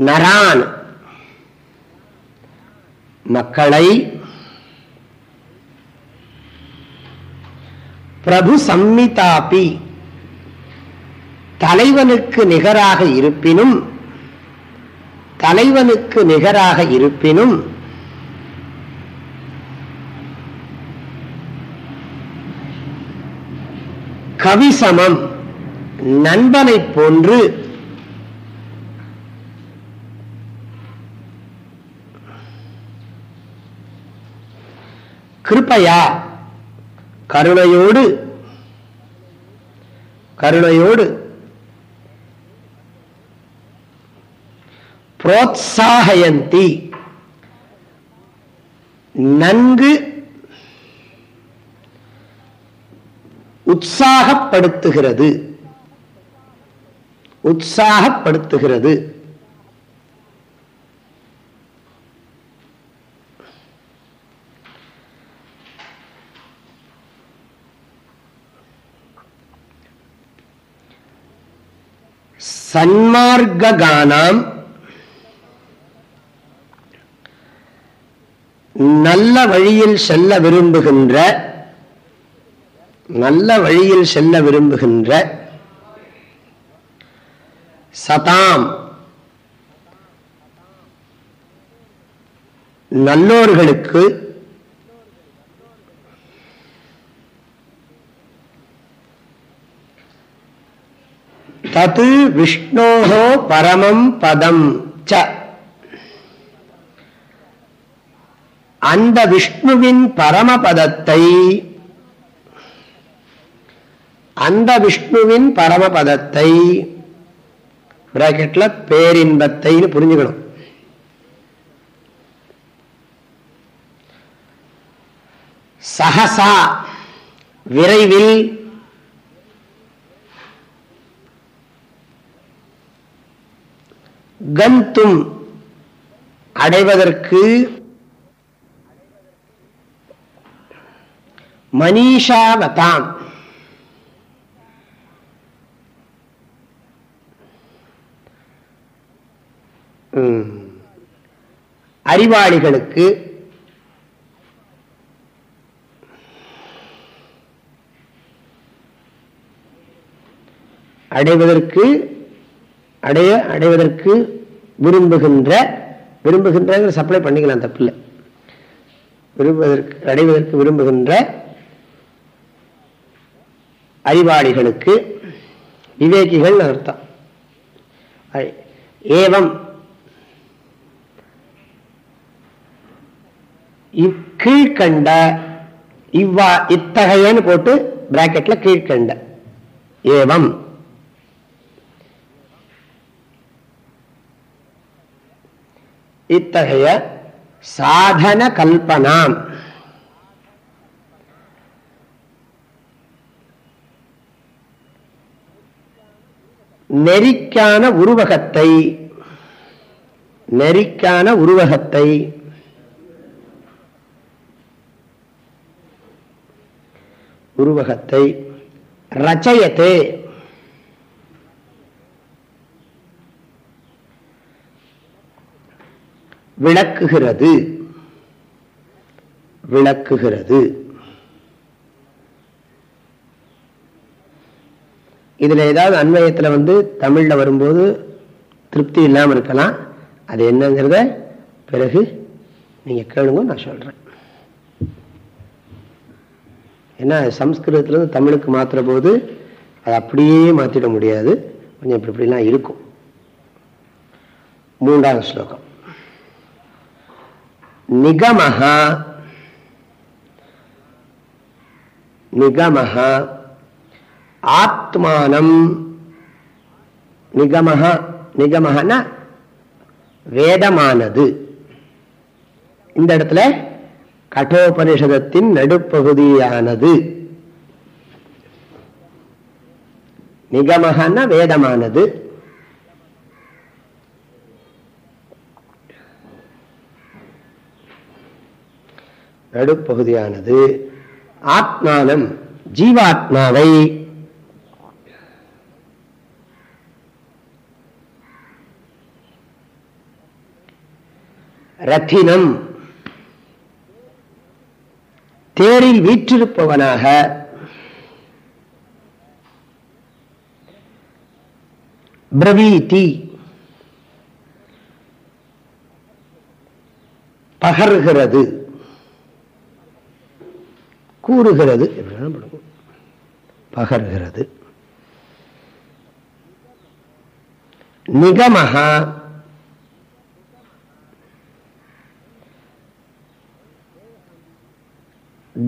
Speaker 1: நரான் மக்களை பிரபு சம்மிதாபி தலைவனுக்கு நிகராக இருப்பினும் தலைவனுக்கு நிகராக இருப்பினும் கவிசமம் நண்பனை போன்று கிருப்பையா கருணையோடு கருணையோடு புரோத்சாகயந்தி நன்கு உற்சாகப்படுத்துகிறது உற்சாகப்படுத்துகிறது சன்மார்க்கானாம் நல்ல வழியில் செல்ல விரும்புகின்ற நல்ல வழியில் செல்ல விரும்புகின்ற சதாம் நல்லோர்களுக்கு தத்து விஷ்ணோகோ பரமம் பதம் ச அந்த விஷ்ணுவின் பரமபதத்தை அந்த விஷ்ணுவின் பரமபதத்தை பிராக்கெட்ல பேரின்பத்தை புரிஞ்சுக்கணும் சகசா விரைவில் கந்தும் அடைவதற்கு மனிஷாவதாம் அறிவாளிகளுக்கு அடைவதற்கு அடைய அடைவதற்கு விரும்புகின்ற விரும்புகின்ற சப்ளை பண்ணிக்கலாம் தப்பில்லை விரும்புவதற்கு அடைவதற்கு விரும்புகின்ற அறிவாளிகளுக்கு விவேகிகள் அர்த்தம் ஏவம் கீழ்கண்ட இவ்வா இத்தகையன்னு போட்டு பிராக்கெட்ல கீழ்கண்ட ஏவம் இத்தகைய சாதன கல்பனாம் நெறிக்கான உருவகத்தை நெறிக்கான உருவகத்தை உருவகத்தை ரச்சையத்தை விளக்குகிறது விளக்குகிறது இதில் ஏதாவது அன்வயத்தில் வந்து தமிழில் வரும்போது திருப்தி இல்லாமல் இருக்கலாம் அது என்னங்கிறத பிறகு நீங்கள் கேளுங்க நான் சொல்கிறேன் ஏன்னா சம்ஸ்கிருதத்துலேருந்து தமிழுக்கு மாற்றுற போது அது அப்படியே மாற்றிட முடியாது கொஞ்சம் இப்படி இப்படிலாம் இருக்கும் மூன்றாவது ஸ்லோகம் நிகமஹா நிகமஹா ஆத்மானம் நிகமஹா நிகமஹன வேதமானது இந்த இடத்துல கடோபனிஷதத்தின் நடுப்பகுதியானது நிகமகன வேதமானது நடுப்பகுதியானது ஆத்மானம் ஜீவாத்மாவை ரத்தினம் தேரில் வீற்றிருப்பவனாக பிரவீதி பகர்கிறது கூறுகிறது பகர்கிறது நிகமஹா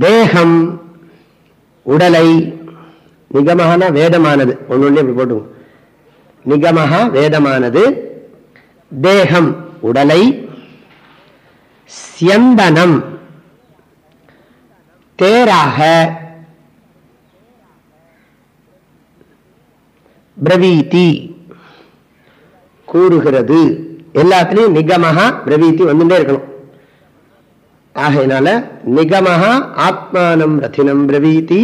Speaker 1: தேகம் உடலை நிகமகனா வேதமானது ஒன்று ஒன்று இப்படி போட்டுங்க நிகமக வேதமானது தேகம் உடலை சியந்தனம் தேராக பிரவீதி கூறுகிறது எல்லாத்துலேயும் நிகமகா பிரவீத்தி வந்துட்டே இருக்கணும் ஆகையினால நிகமகா ஆத்மானம் ரத்தினம் பிரவீதி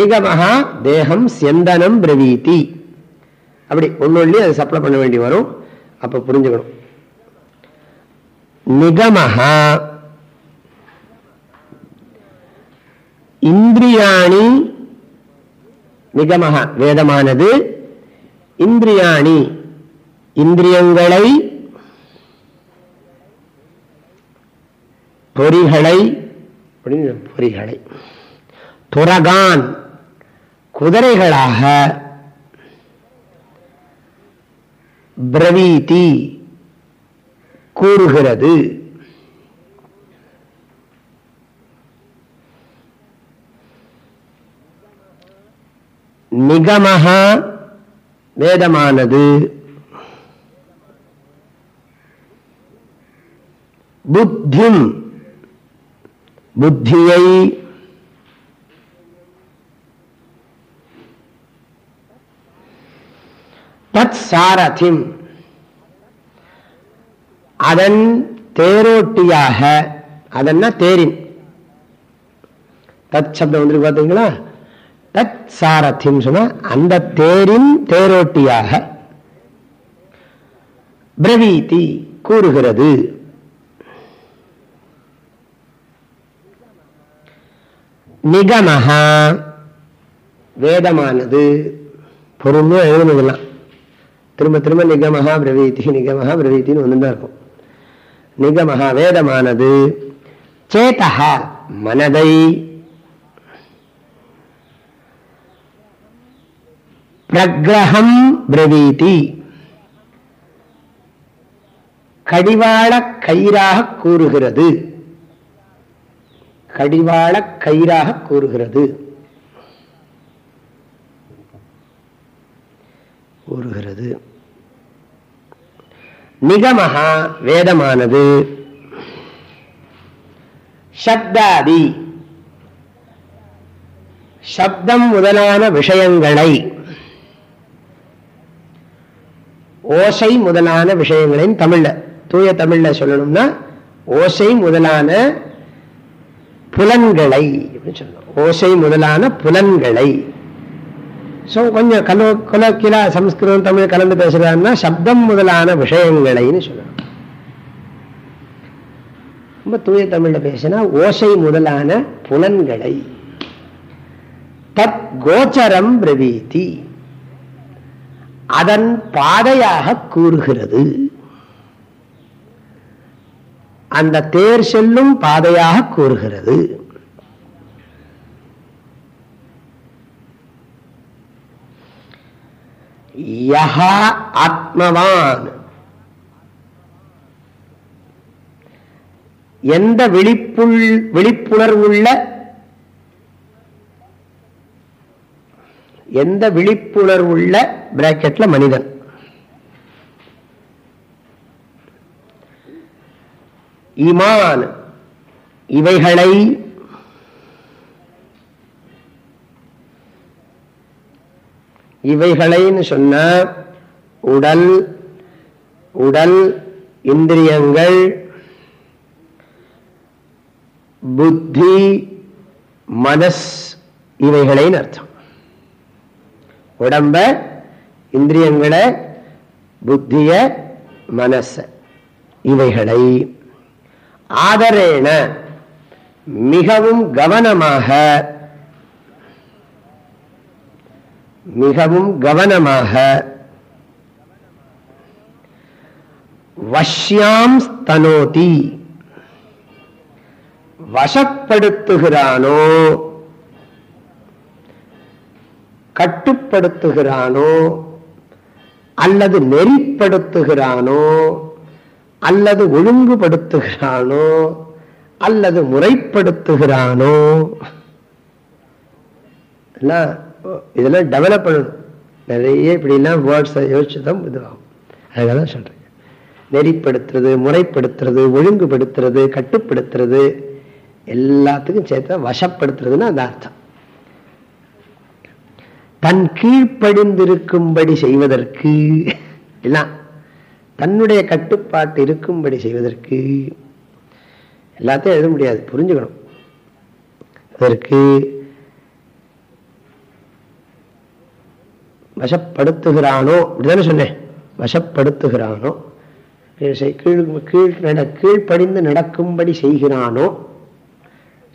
Speaker 1: நிகமகா தேகம் செந்தனம் பிரவீதி அப்படி ஒன்னொன்னு அதை சப்ளை பண்ண வேண்டி வரும் அப்போ புரிஞ்சுக்கணும் நிகமகா இந்திரியாணி நிகமக வேதமானது இந்திரியாணி இந்திரியங்களை பொறிகளை பொறிகளை துரகான் குதிரைகளாக பிரவீதி கூறுகிறது நிகமஹா வேதமானது புத்திம் புத்தியை தத் சாரதிம் அதன் தேரோட்டியாக அதன்னா தேரின் தத் சப்தம் வந்துருக்கு பார்த்தீங்களா தத் சாரத்தின்னு சொன்னால் அந்த தேரின் தேரோட்டியாக பிரவீதி கூறுகிறது நிகமஹா வேதமானது பொறுமையாக எழுதுனதுலாம் திரும்ப திரும்ப நிகமஹா பிரவீதி நிகமஹா பிரவீத்தின்னு ஒன்று தான் இருக்கும் நிகமஹா வேதமானது சேதஹா மனதை பிரகிரகம் பிரவீதி கடிவாள கயிறாக கூறுகிறது கடிவாள கயிறாக கூறுகிறது கூறுகிறது நிகமகா வேதமானது சப்தாதி சப்தம் முதலான விஷயங்களை ஓசை முதலான விஷயங்களின் தமிழ்ல தூய தமிழ்ல சொல்லணும்னா ஓசை முதலான புலன்களை அப்படின்னு சொல்லணும் ஓசை முதலான புலன்களை ஸோ கொஞ்சம் கலோ கொலோக்கிலா சம்ஸ்கிருதம் தமிழ் கலந்து பேசுறாருன்னா சப்தம் முதலான விஷயங்களைன்னு சொல்லணும் ரொம்ப தூய தமிழ்ல பேசினா ஓசை முதலான புலன்களை தத் கோச்சரம் பிரவீதி அதன் பாதையாக கூறுகிறது அந்த தேர் செல்லும் பாதையாக கூறுகிறது யஹா ஆத்மவான் எந்த விழிப்புள் விழிப்புணர்வுள்ள எந்த விழிப்புணர்வுள்ள பிராக்கெட்ல மனிதன் இமான் இவைகளை இவைகளைன்னு சொன்ன உடல் உடல் இந்திரியங்கள் புத்தி மனஸ் இவைகளின் அர்த்தம் உடம்ப இந்திரியங்களை புத்திய மனச இவைகளை ஆதரேன மிகவும் கவனமாக மிகவும் கவனமாக வஷ்யாம் ஸ்தனோதி வசப்படுத்துகிறானோ கட்டுப்படுத்துகிறானோ அல்லது நெறிப்படுத்துகிறானோ அல்லது ஒழுங்குபடுத்துகிறானோ அல்லது முறைப்படுத்துகிறானோ இதெல்லாம் டெவலப் பண்ணணும் நிறைய இப்படிலாம் வேர்ட்ஸை யோசிச்சு தான் இதுவாகும் அதுக்காக சொல்றேன் நெறிப்படுத்துறது முறைப்படுத்துறது ஒழுங்குபடுத்துறது கட்டுப்படுத்துறது எல்லாத்துக்கும் சேர்த்து வசப்படுத்துறதுன்னு அந்த அர்த்தம் தன் கீழ்ப்படிந்திருக்கும்படி செய்வதற்கு எல்லாம் தன்னுடைய கட்டுப்பாட்டு இருக்கும்படி செய்வதற்கு எல்லாத்தையும் எழுத முடியாது புரிஞ்சுக்கணும் அதற்கு வசப்படுத்துகிறானோ அப்படிதானே சொன்னேன் வசப்படுத்துகிறானோ கீழ் கீழ் கீழ்ப்படிந்து நடக்கும்படி செய்கிறானோ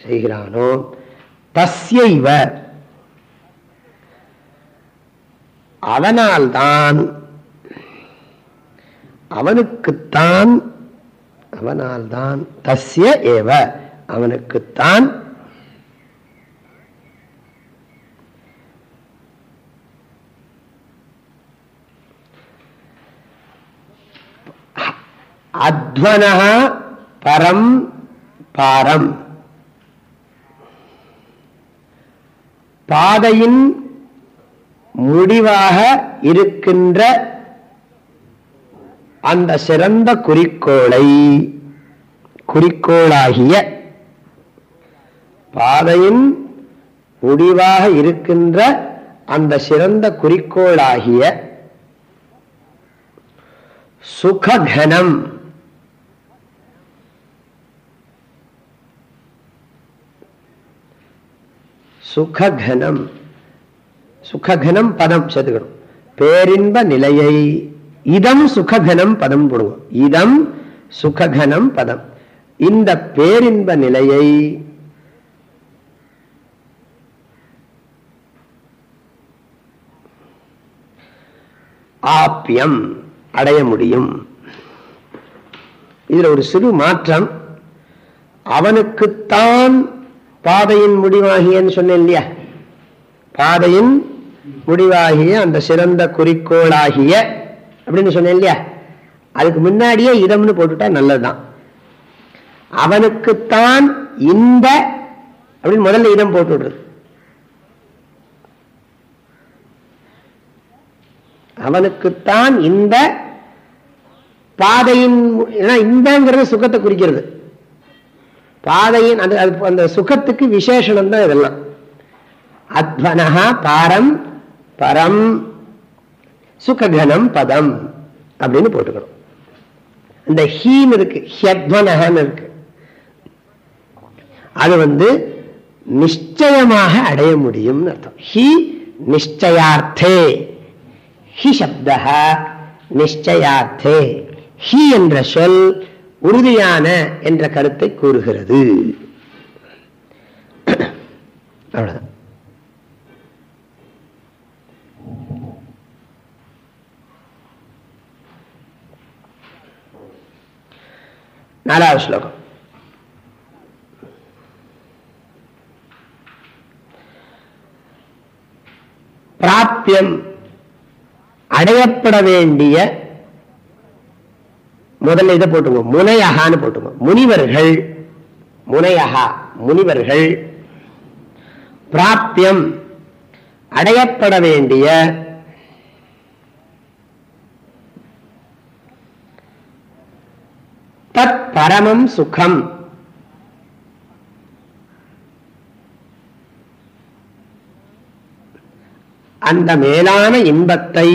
Speaker 1: செய்கிறானோ தஸ்யைவர் அவனால்தான் அவனுக்குத்தான் அவனால்தான் தஸ்ய ஏவ அவனுக்குத்தான் அத்வன பரம் பாரம் பாதையின் முடிவாக இருக்கின்ற அந்த சிறந்த குறிக்கோளை குறிக்கோளாகிய பாதையின் முடிவாக இருக்கின்ற அந்த சிறந்த குறிக்கோளாகிய சுககனம் சுககனம் சுககனம் பதம் சேர்த்துக்கணும் பேரின்ப நிலையை இதம் சுககனம் பதம் போடுவோம் இதம் சுககனம் பதம் இந்த பேரின்ப நிலையை ஆப்பியம் அடைய முடியும் இதுல ஒரு சிறு மாற்றம் அவனுக்குத்தான் பாதையின் முடிவாகியன்னு சொன்னேன் இல்லையா பாதையின் முடிவாகிய அந்த சிறந்த குறிக்கோளாகிய அப்படின்னு சொன்னேன் இல்லையா அதுக்கு முன்னாடியே இதம்னு போட்டுட்டா நல்லதுதான் அவனுக்குத்தான் இந்த அப்படின்னு முதல்ல இடம் போட்டு விடுறது அவனுக்குத்தான் இந்த பாதையின் இந்தங்கிறது சுகத்தை குறிக்கிறது பாதையின் அந்த அந்த சுகத்துக்கு விசேஷனம் தான் இதெல்லாம் அத்வனகா பாரம் பரம் சுககனம் பதம் அப்படின்னு போட்டுக்கணும் இந்த ஹீன் இருக்கு ஹியத்வனகன் இருக்கு அது வந்து நிச்சயமாக அடைய முடியும் அர்த்தம் ஹி நிச்சயார்த்தே ஹி சப்த நிச்சயார்த்தே ஹி என்ற சொல் உறுதியான என்ற கருத்தை கூறுகிறது அவ்வளவுதான் நாலாவது ஸ்லோகம் பிராப்தியம் அடையப்பட வேண்டிய முதல்ல இதை போட்டுங்க முனையகான்னு போட்டுங்க முனிவர்கள் முனையகா முனிவர்கள் பிராப்தியம் அடையப்பட வேண்டிய தத் பரமம் சுகம் அந்த மேலான இன்பத்தை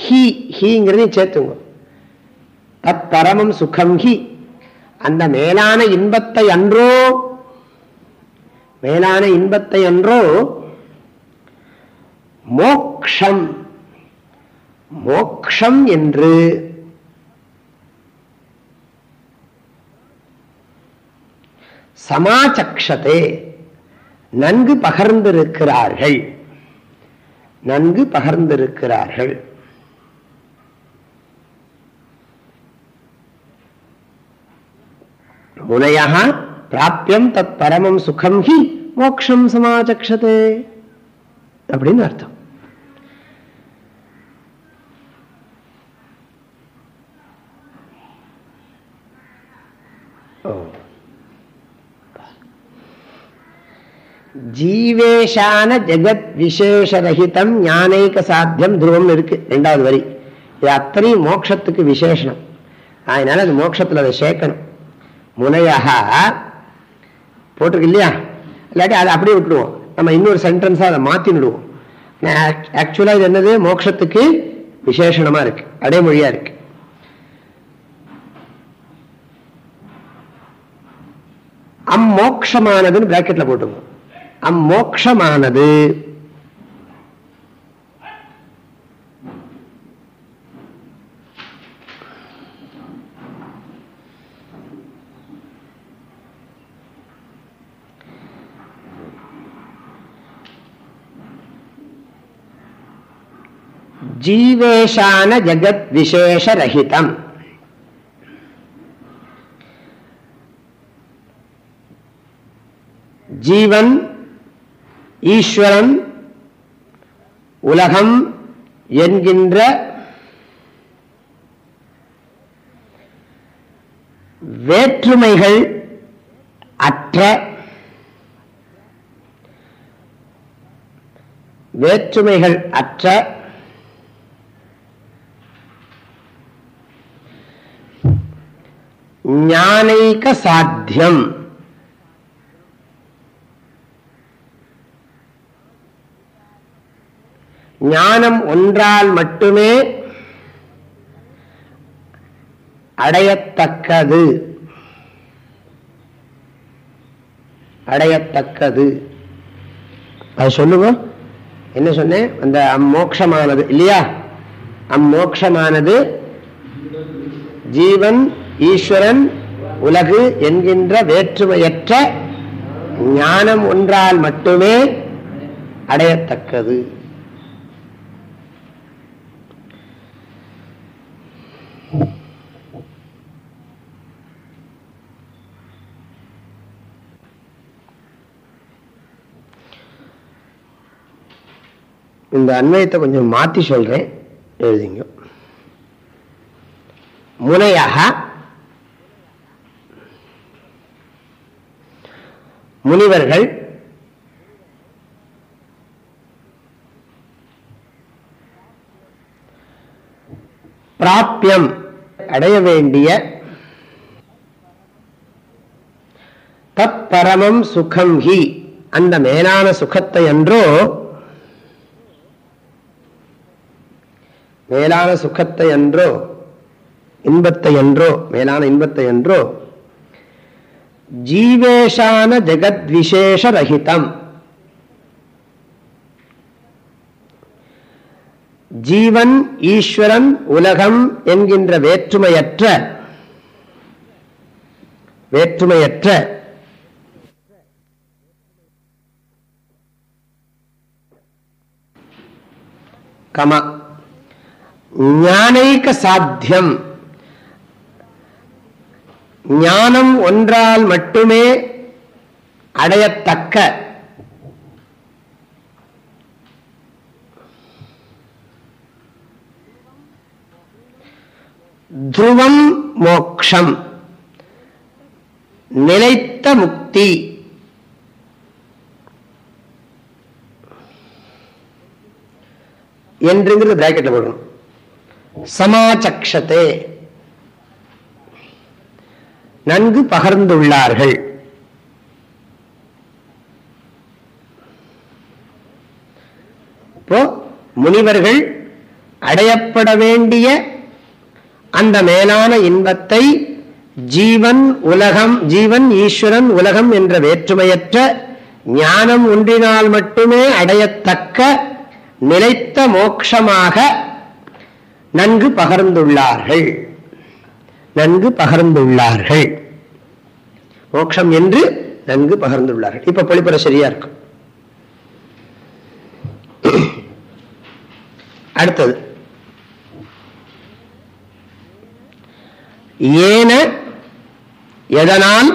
Speaker 1: ஹி ஹிங்கிறதையும் சேர்த்துங்க தத் பரமம் சுகம் ஹி அந்த மேலான இன்பத்தை அன்றோ மேலான இன்பத்தை அன்றோ மோக்ஷம் மோக்ஷம் என்று சமாச்சக்ஷதே நன்கு பகர்ந்திருக்கிறார்கள் நன்கு பகர்ந்திருக்கிறார்கள் முனையாக பிராபியம் தத் பரமம் சுகம் ஹி மோக்ஷம் சமாச்சக்ஷதே அப்படின்னு அர்த்தம் ஜீவேஷான ஜெகத் விசேஷரகிதம் ஞானைக்க சாத்தியம் துருவம் இருக்கு ரெண்டாவது வரி இது அத்தனையும் மோட்சத்துக்கு விசேஷனம் அதனால அது மோட்சத்தில் அதை சேர்க்கணும் முனையாக போட்டிருக்கு இல்லையா இல்லாட்டி அதை அப்படியே விட்டுருவோம் நம்ம இன்னொரு சென்டென்ஸாக அதை விடுவோம் ஆக்சுவலாக இது என்னது மோட்சத்துக்கு விசேஷனமாக இருக்கு அடைமொழியாக இருக்குது அம்மோக்ஷமானதுன்னு பிராக்கெட்ல போட்டுங்க அம்மோக்ஷமானது ஜீவேஷான ஜகத் விசேஷரகிதம் ஜீவன் ஈஸ்வரன் உலகம் என்கின்ற வேற்றுமைகள் அற்ற வேற்றுமைகள் அற்ற ஞானைக சாத்தியம் ஞானம் ஒன்றால் மட்டுமே அடையத்தக்கது அடையத்தக்கது அது சொல்லுங்க என்ன சொன்னேன் அந்த அம்மோக்ஷமானது இல்லையா அம்மோக்ஷமானது ஜீவன் ஈஸ்வரன் உலகு என்கின்ற வேற்றுமையற்ற ஞானம் ஒன்றால் மட்டுமே அடையத்தக்கது இந்த அன்வயத்தை கொஞ்சம் மாற்றி சொல்கிறேன் எழுதிங்க முனையாக முனிவர்கள் பிராப்பியம் அடைய வேண்டிய தப்பரமம் சுகம் ஹி அந்த மேலான சுகத்தை என்றோ மேலான சுகத்தை என்றோ இன்பத்தை என்றோ மேலான இன்பத்தை என்றோ ஜீவேஷான ஜெகத் விசேஷ ரஹிதம் ஜீவன் ஈஸ்வரன் உலகம் என்கின்ற வேற்றுமையற்ற வேற்றுமையற்ற கமா ஞானைக்க சாத்தியம் ஞானம் ஒன்றால் மட்டுமே அடையத்தக்க துருவம் மோக்ஷம் நிலைத்த முக்தி என்றுங்கிறது பிராக்கெட்ல போடணும் சமாச்சக்ஷத்தே நன்கு பகர்ந்துள்ளார்கள் இப்போ முனிவர்கள் அடையப்பட வேண்டிய அந்த மேலான இன்பத்தை ஜீவன் உலகம் ஜீவன் ஈஸ்வரன் உலகம் என்ற வேற்றுமையற்ற ஞானம் ஒன்றினால் மட்டுமே அடையத்தக்க நிலைத்த மோட்சமாக நன்கு பகர்ந்துள்ளார்கள் நன்கு பகர்ந்துள்ளார்கள் மோட்சம் என்று நன்கு பகர்ந்துள்ளார்கள் இப்ப பொழிப்புற சரியா இருக்கும் அடுத்தது ஏன எதனால்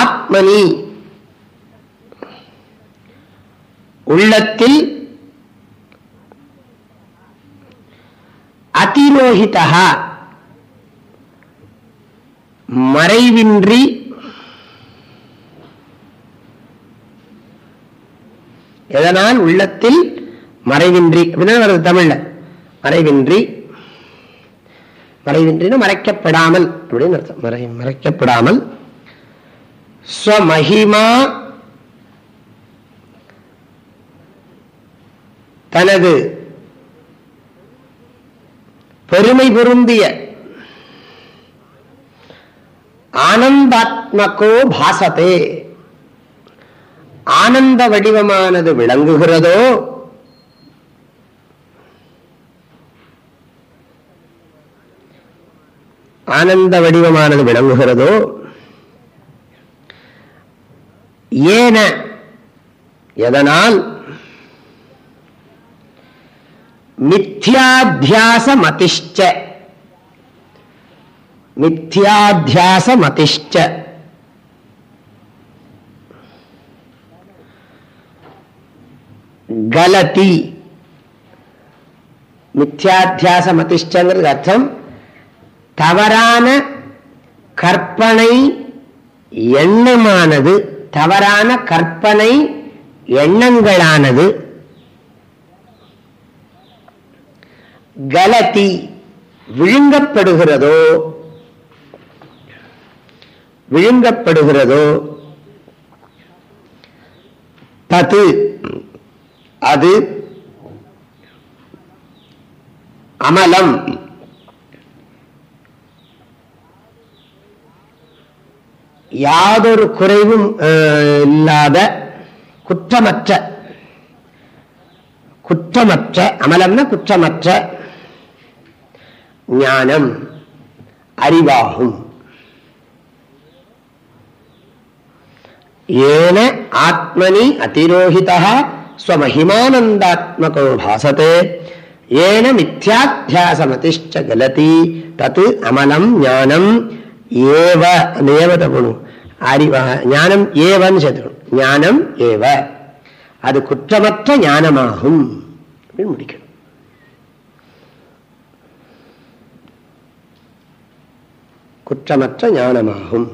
Speaker 1: ஆத்மனி உள்ளத்தில் அதிலோகிதா மறைவின்றி எதனால் உள்ளத்தில் மறைவின்றி அப்படின்னா வருது தமிழ்ல மறைவின்றி மறைவின்றி மறைக்கப்படாமல் அப்படின்னு அர்த்தம் மறைக்கப்படாமல் தனது பெருமை பொருந்திய ஆனந்தாத்மக்கோ பாசத்தே ஆனந்த வடிவமானது விளங்குகிறதோ ஆனந்த வடிவமானது விளங்குகிறதோ ஏன எதனால் மித்யாத்தியாசமதிஷ்ட மித்யாத்தியாசமதிஷ்ட கலதி மித்யாத்தியாசமதிஷ்டங்கிறது அர்த்தம் தவறான கற்பனை எண்ணமானது தவறான கற்பனை எண்ணங்களானது கலதி விழுங்கப்படுகிறதோ விழுங்கப்படுகிறதோ தது அது அமலம் யாதொரு குறைவும் இல்லாத குற்றமற்ற குற்றமற்ற அமலம்னா குற்றமற்ற ஞானம் அறிவாகும் ஏன ஆத்மனி அதிரோஹிதா ஸ்வமஹிமானந்தாத்மகோ பாசத்தே ஏன மித்யாத்தியாசமதிஷ்ட கலதி தத்து அமலம் ஞானம் ஏவ ஏவ தகுணும் அறிவா ஞானம் ஏவன்னு சேர்த்துக்கணும் ஞானம் ஏவ அது குற்றமற்ற ஞானமாகும் அப்படின்னு முடிக்கணும் குற்றமற்ற ஞானமாகும்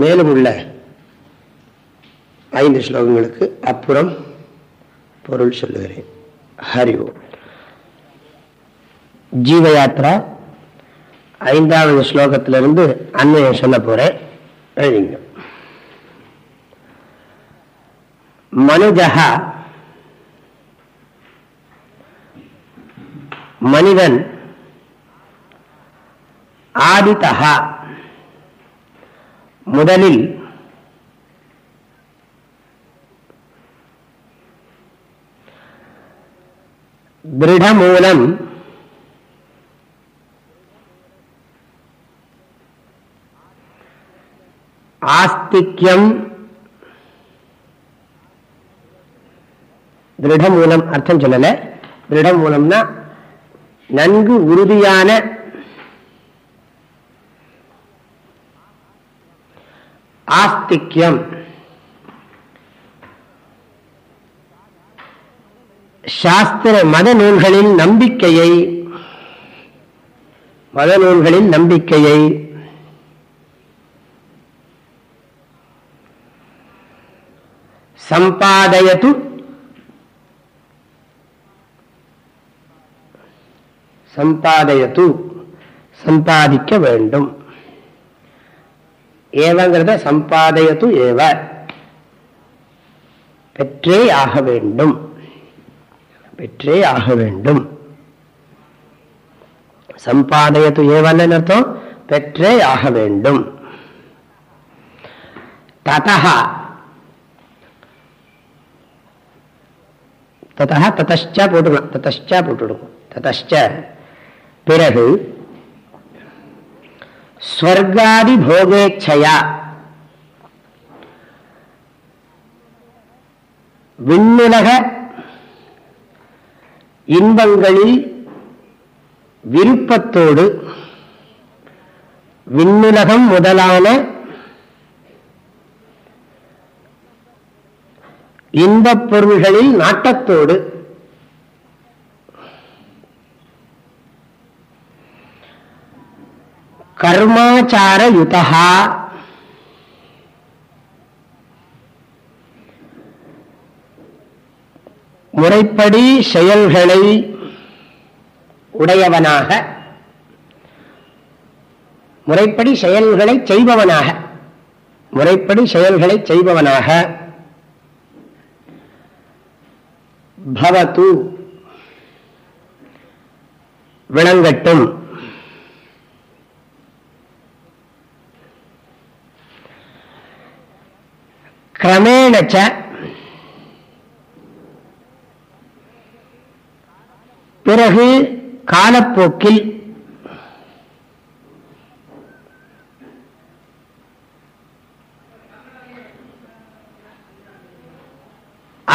Speaker 1: மேலும் உள்ள ஐந்து ஸ்லோகங்களுக்கு அப்புறம் பொருள் சொல்லுகிறேன் ஹரிஓ ஜீவ யாத்திரா ஐந்தாவது ஸ்லோகத்திலிருந்து அன்னைய சொல்ல போறேன் எழுதிங்க மனிதன் ஆதிதா முதலில் திருடமூலம் ஆஸ்திக்யம் திருடமூலம் அர்த்தம் சொல்லல திருடமூலம்னா நன்கு உறுதியான ஆஸ்திக்யம் சாஸ்திர மத நூல்களின் நம்பிக்கையை மத நூல்களின் நம்பிக்கையை சம்பாதயது சம்பாதயது சம்பாதிக்க வேண்டும் ஏவங்கிறத சம்பாதயத்து ஏவ பெற்றே ஆக வேண்டும் பெற்றே ஆக வேண்டும் சம்பாதயத்து ஏவன்னு அர்த்தம் பெற்றே ஆக வேண்டும் ததா ததா ததச்சா போட்டுக்கலாம் ததச்சா போட்டுடுக்கும் ததச்ச பிறகு ஸ்வர்காதி போகேச்சையா விண்ணுலக இன்பங்களில் விருப்பத்தோடு விண்ணுலகம் முதலான இந்த பொருள்களில் நாட்டத்தோடு கர்மாச்சார யுதா முறைப்படி செயல்களை உடையவனாக முறைப்படி செயல்களை செய்பவனாக முறைப்படி செயல்களை செய்பவனாக பவது விளங்கட்டும் கிரமேணச்ச பிறகு காலப்போக்கில்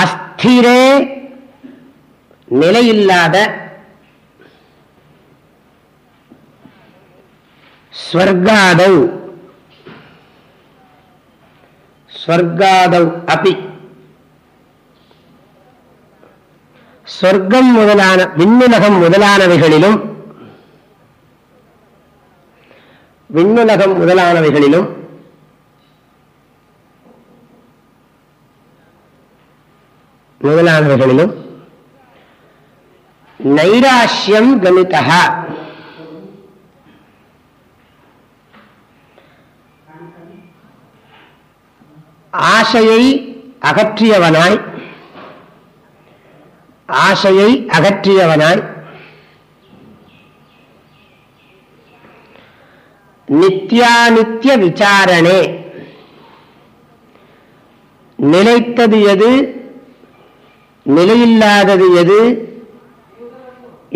Speaker 1: அஸ்திரே நிலையில்லாத ஸ்வர்காதவ் ஸ்வர்காதவ் அபி சொர்க்கம் முதலான விண்ணுலகம் முதலானவைகளிலும் விண்ணுலகம் முதலானவைகளிலும் முதலானவைகளிலும் நைராஷ்யம் கணிதா ஆசையை அகற்றியவனாய் ஆசையை அகற்றியவனாய் நித்யானித்ய விசாரணே நிலைத்தது எது நிலையில்லாதது எது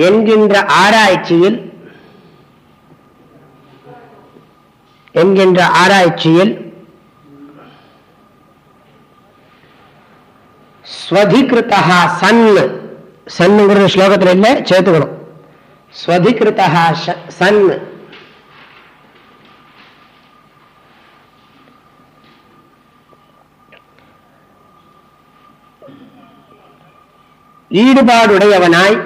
Speaker 1: என்கின்ற ஆராய்ச்சியில் என்கின்ற ஆராய்ச்சியில் ஸ்வதிகிருத்தா சன் சன்னுங்கிறது ஸ்லோகத்தில் இல்லை சேர்த்துக்கணும் ஸ்வதிகிருத்தா சன் ஈடுபாடுடையவனாய்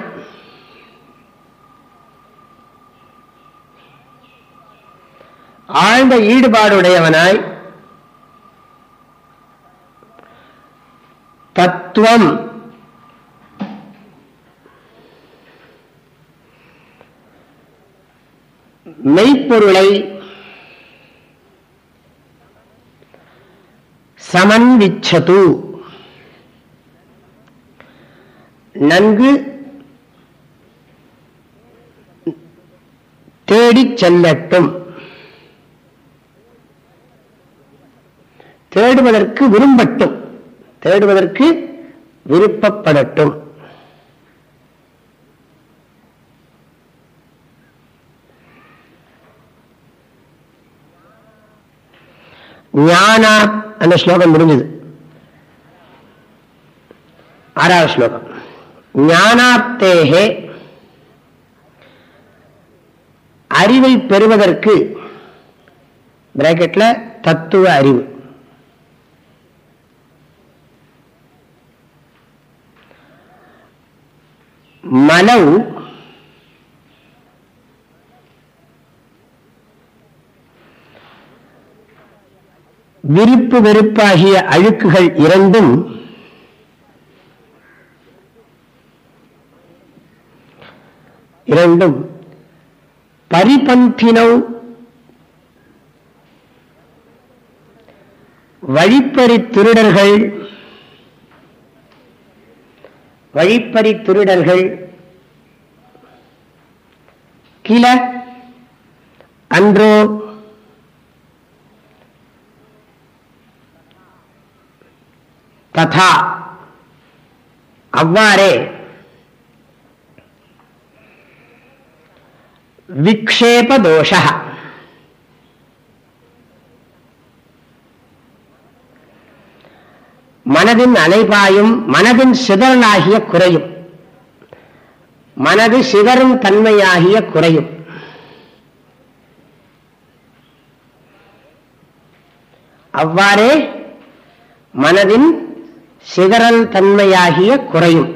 Speaker 1: ஆழ்ந்த ஈடுபாடுடையவனாய் தத்துவம் மெய்ப்பொருளை சமன்விச்சது நன்கு தேடிச் செல்லட்டும் தேடுவதற்கு விரும்பட்டும் தேடுவதற்கு விருப்பப்படட்டும் ஞானா அந்த ஸ்லோகம் முடிஞ்சது ஆறாவது ஸ்லோகம் ஞானாப்தேகே அறிவை பெறுவதற்கு பிராக்கெட்ல தத்துவ அறிவு மனவு விருப்பு வெறுப்பாகிய அழுக்குகள் இரண்டும் இரண்டும் பரிபந்தினவ் வழிப்பறி திருடர்கள் வழிப்பறி திருடர்கள் கில அன்றோ ததா அவ்வாறே விக்ஷேபதோஷ மனதின் அலைபாயும் மனதின் சிதறலாகிய குறையும் மனது சிதறும் தன்மையாகிய குறையும் அவ்வாறே மனதின் சிதறல் தன்மையாகிய குறையும்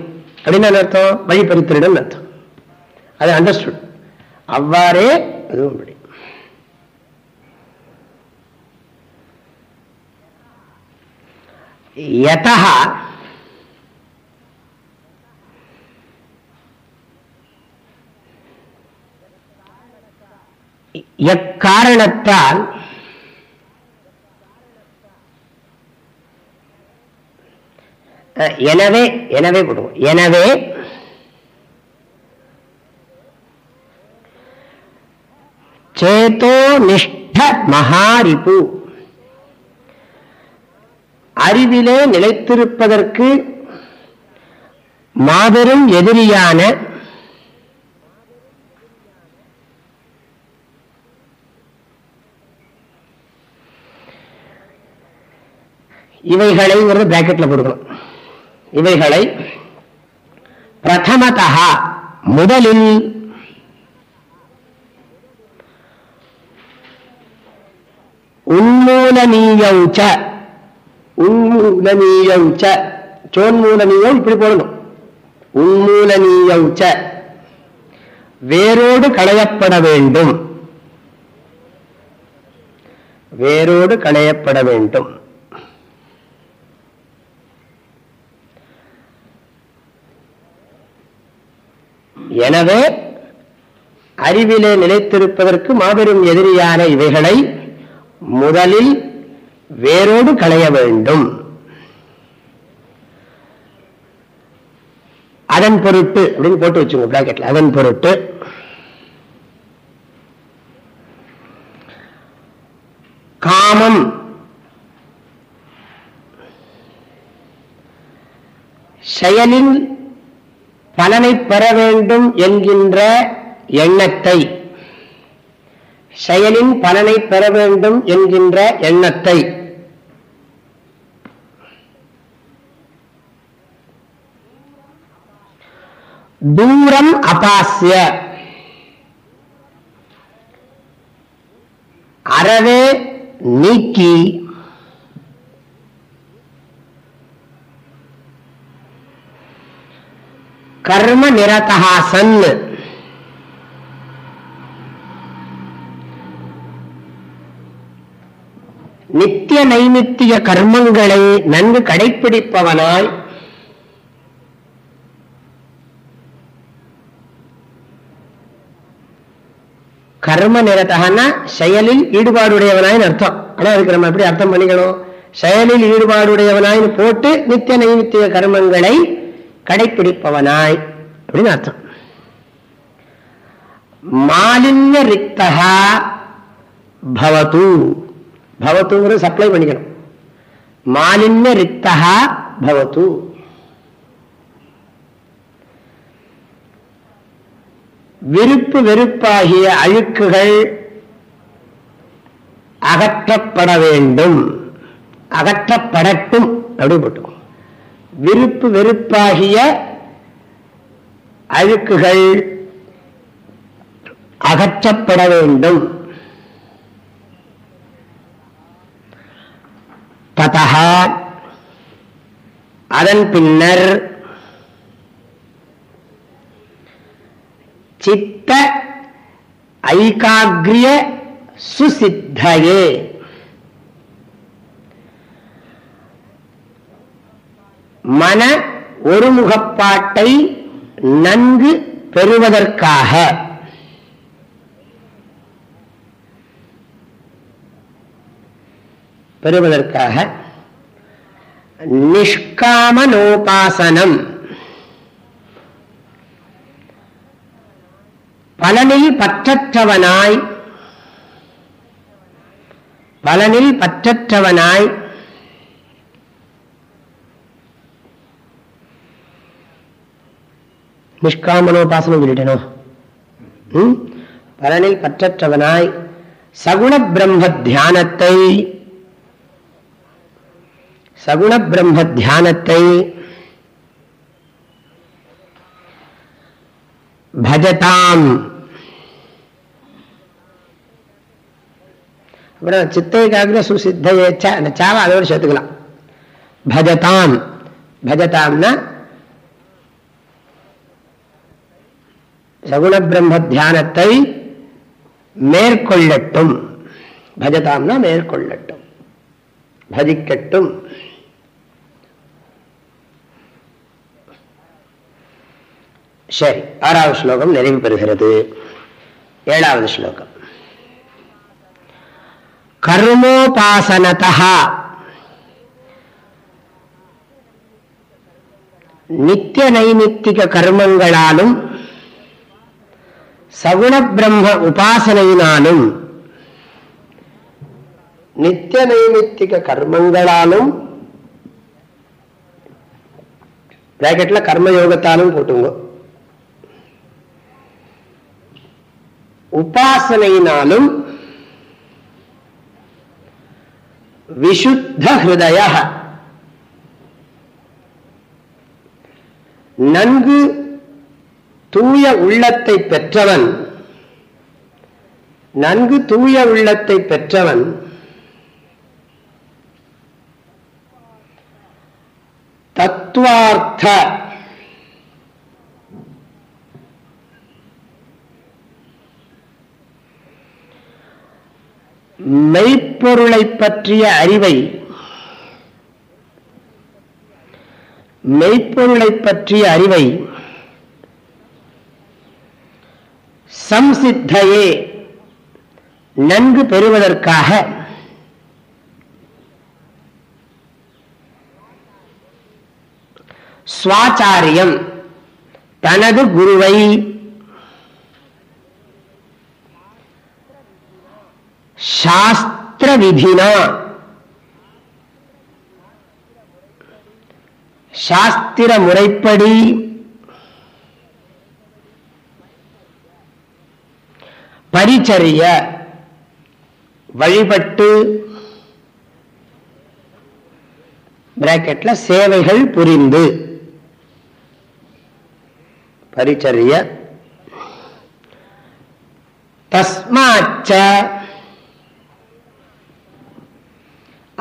Speaker 1: அப்படின்னு அர்த்தம் வழிபறித்திருடன் அர்த்தம் அது அண்டர்ஸ்டுட் அவ்வாறே அதுவும் அப்படி யதா எக்காரணத்தால் எனவே எனவே போடுவோம் எனவே சேதோ நிஷ்ட மகாரிபு அறிவிலே நிலைத்திருப்பதற்கு மாபெரும் எதிரியான ஒரு பிராக்கெட்ல கொடுக்கணும் இவைகளை பிரதமதா முதலில் உன்மூலனீயவுச்ச உன்மூலனீயவுச்ச இப்படி போடணும் உன்மூலனீயவுச்ச வேரோடு களையப்பட வேண்டும் வேரோடு களையப்பட வேண்டும் எனவே அறிவிலே நிலைத்திருப்பதற்கு மாபெரும் எதிரியான இவைகளை முதலில் வேரோடு களைய வேண்டும் அதன் பொருட்டு அப்படின்னு போட்டு வச்சுங்க பிராக்கெட்ல அதன் பொருட்டு காமம் செயலில் பலனை பெற வேண்டும் என்கின்ற எண்ணத்தை செயலின் பலனை பெற வேண்டும் என்கின்ற எண்ணத்தை தூரம் அபாசிய அறவே நீக்கி கர்ம நிரதா நித்திய நைமித்திய கர்மங்களை நன்கு கடைபிடிப்பவனாய் கர்ம நிரத்தகன்னா செயலில் ஈடுபாடுடையவனாயின்னு அர்த்தம் ஆனா அதுக்கு நம்ம எப்படி அர்த்தம் பண்ணிக்கணும் செயலில் ஈடுபாடுடையவனாயின்னு போட்டு நித்திய நைமித்திய கர்மங்களை கடைபிடிப்பவனாய் அப்படின்னு அர்த்தம் மாலின்ய ரிக்தகா பவது பவத்துங்கிறது சப்ளை பண்ணிக்கணும் மாலின்ய ரித்தகா பவத்து விருப்பு வெறுப்பாகிய அழுக்குகள் அகற்றப்பட வேண்டும் அகற்றப்படட்டும் அப்படி போட்டு விருப்பு வெறுப்பாகிய அழுக்குகள் அகற்றப்பட வேண்டும் ததா அதன் பின்னர் சித்த ஐகாகிரிய சுசித்தையே மன ஒருமுகப்பாட்டை நன்கு பெறுவதற்காக பெறுவதற்காக நிஷ்காமனோபாசனம் பலனில் பற்றற்றவனாய் பலனில் பற்றற்றவனாய் நிஷ்காமனோபாசனம் சொல்லிட்டனோ பலனில் பற்றற்றவனாய் சகுண பிரம்ம தியானத்தை சகுண பிரம்ம தியானத்தை பஜதாம் அப்புறம் சித்தை சித்தைக்காக சுசித்தையே அந்த சாவை அதோடு சேர்த்துக்கலாம் பஜதாம் பஜதாம்னா சகுண பிரம்ம தியானத்தை மேற்கொள்ளட்டும் பஜதாம்னா மேற்கொள்ளட்டும் பஜிக்கட்டும் சரி ஆறாவது ஸ்லோகம் நிறைவு பெறுகிறது ஏழாவது ஸ்லோகம் கர்மோபாசனதா நித்திய நைமித்திக கர்மங்களாலும் சகுண பிரம்ம உபாசனையினாலும் நித்திய நைமித்திக கர்மங்களாலும் பிராக்கெட்ல கர்மயோகத்தாலும் போட்டுங்க உபாசனையினாலும் விஷுத்த ஹிருதய நன்கு தூய உள்ளத்தை பெற்றவன் நன்கு தூய உள்ளத்தை பெற்றவன் தத்துவார்த்த மெய்ப்பொருளை பற்றிய அறிவை மெய்ப்பொருளை பற்றிய அறிவை சம்சித்தையே நன்கு பெறுவதற்காக சுவாச்சாரியம் தனது குருவை சாஸ்திர விதினா சாஸ்திர முறைப்படி பரிச்சரிய வழிபட்டு பிராக்கெட்ல சேவைகள் புரிந்து பரிச்சரிய தஸ்மாச்ச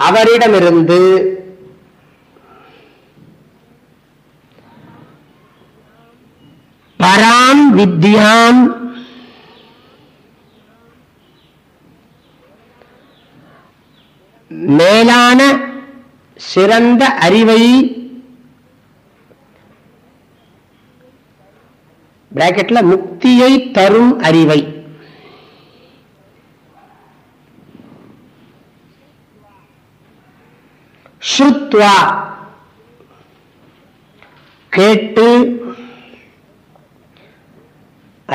Speaker 1: அவரிடமிருந்து பராம் வித்யாம் மேலான சிறந்த அறிவை பிராக்கெட்ல முக்தியை தரும் அறிவை ஸ்ருத்வா கேட்டு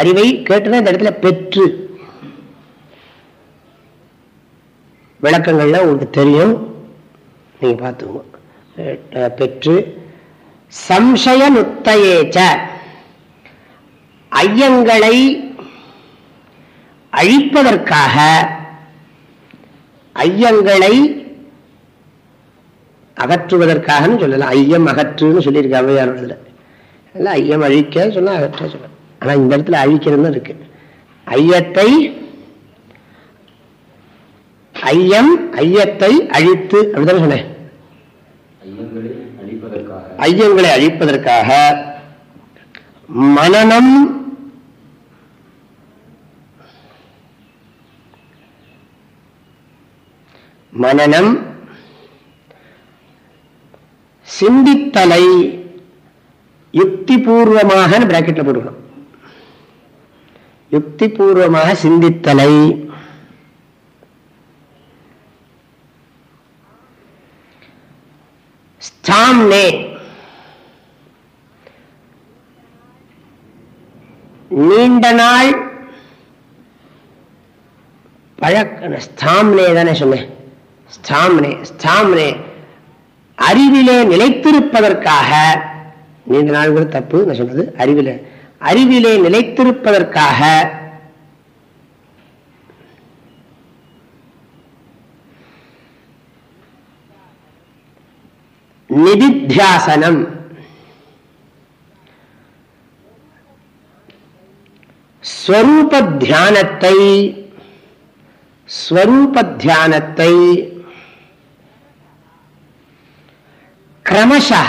Speaker 1: அறிவை கேட்டுதான் இந்த இடத்துல பெற்று விளக்கங்கள்ல உங்களுக்கு தெரியும் நீங்க பார்த்துக்கோங்க பெற்று சம்சய நுத்தையேச்ச ஐயங்களை அழிப்பதற்காக ஐயங்களை அகற்றுவதற்காக சொல்லலாம் ஐயம் அகற்றுன்னு சொல்லியிருக்கு அவையாரோட இல்லை ஐயம் அழிக்க சொன்னா அகற்ற சொல்லலாம் ஆனா இந்த இடத்துல அழிக்கிறதுன்னு இருக்கு ஐயத்தை ஐயம் ஐயத்தை அழித்து அப்படிதான் சொன்னேன் ஐயங்களை அழிப்பதற்காக மனநம் மனநம் சிந்தித்தலை யுக்திபூர்வமாக பிராக்கெட்ல போட்டுக்கணும் யுக்திபூர்வமாக சிந்தித்தலை ஸ்தாம்னே நீண்ட நாள் பழக்க ஸ்தாம்னே தானே சொன்னேன் ஸ்தாம்னே ஸ்தாம்னே அறிவிலே நிலைத்திருப்பதற்காக நீண்ட நாள் கூட தப்பு நான் சொல்றது அறிவில அறிவிலே நிலைத்திருப்பதற்காக நிதித்தியாசனம் ஸ்வரூப தியானத்தை ஸ்வரூப தியானத்தை கிரமசா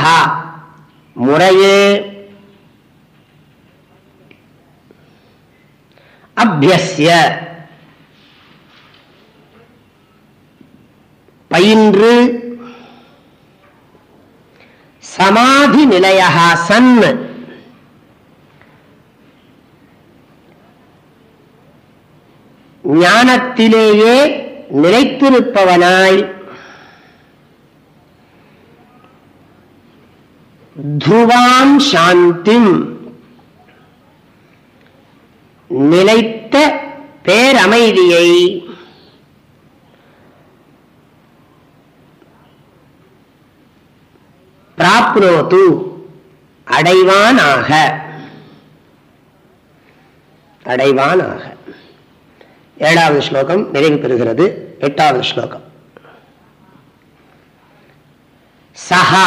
Speaker 1: முறையே அபியசிய பயின்று சமாதி நிலையா சன் ஞானத்திலேயே நிலைத்திருப்பவனாய் துவாம் சாந்திம் நிலைத்த பேரமைதியை பிராப்னோது அடைவானாக அடைவானாக ஏழாவது ஸ்லோகம் நிறைவு பெறுகிறது எட்டாவது ஸ்லோகம் சஹா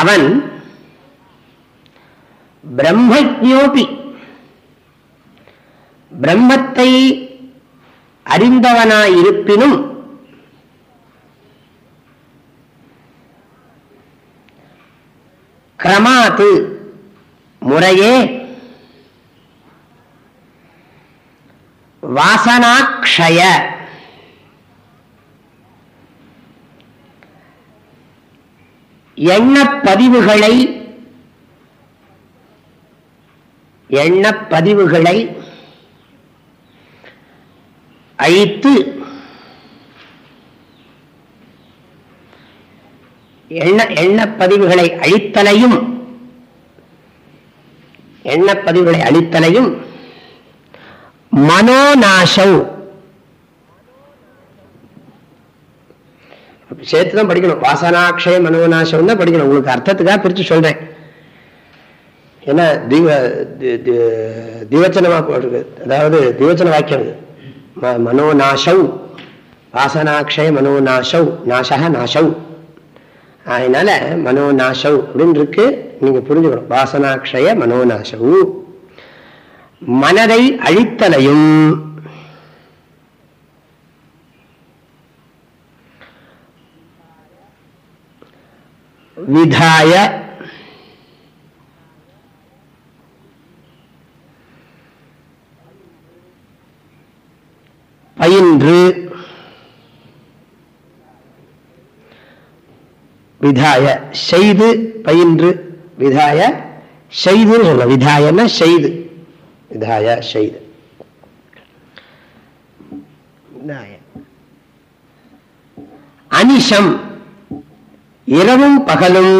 Speaker 1: அவன் பிரம்மஜோபி பிரம்மத்தை அறிந்தவனாயிருப்பினும் கிரமாத்து முறையே வாசனாட்சய எண்ணப்பதிவுகளை எண்ணப்பதிவுகளை அழித்து எண்ண எண்ணப்பதிவுகளை அழித்தலையும் எண்ணப்பதிவுகளை அழித்தலையும் மனோநாசம் சேர்த்து தான் படிக்கணும் வாசனாட்சய மனோநாசம் தான் படிக்கணும் உங்களுக்கு அர்த்தத்துக்காக பிரித்து சொல்கிறேன் ஏன்னா தீவ திவச்சனமாக போடுது அதாவது திவச்சன வாக்கியம் ம மனோநாசவ் வாசனாட்சய மனோநாசம் நாசக நாசம் அதனால மனோநாசம் அப்படின்னு இருக்கு நீங்கள் புரிஞ்சுக்கணும் வாசனாட்சய மனோநாசம் மனதை அழித்தலையும் விதாய பயின்று விதாய செய்து பயின்று விதாய செய்துன்னு சொல்லலாம் விதாயன்னா செய்து விதாய செய்து அனிஷம் இரவும் பகலும்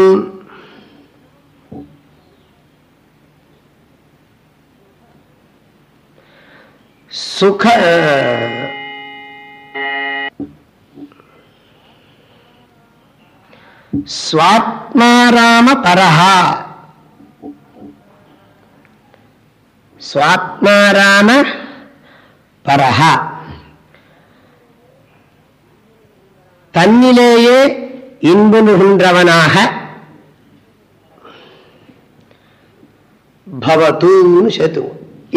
Speaker 1: சுக ஸ்வாத்மாராம பரஹா ஸ்வாத்மாராம பரஹா தன்னிலேயே இன்புகின்றவனாக பவதூன்னு சேத்து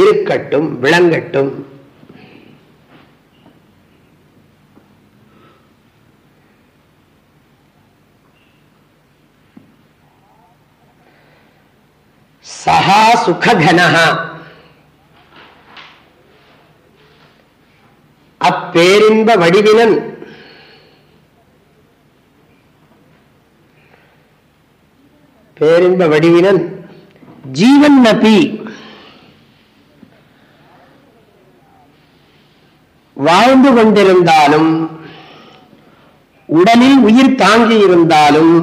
Speaker 1: இருக்கட்டும் விளங்கட்டும் சகா சுககனஹா அப்பேரின்ப வடிவினன் பேரின்ப வடிவினன் ஜீவன் நபி வாழ்ந்து கொண்டிருந்தாலும் உடலில் உயிர் தாங்கி இருந்தாலும்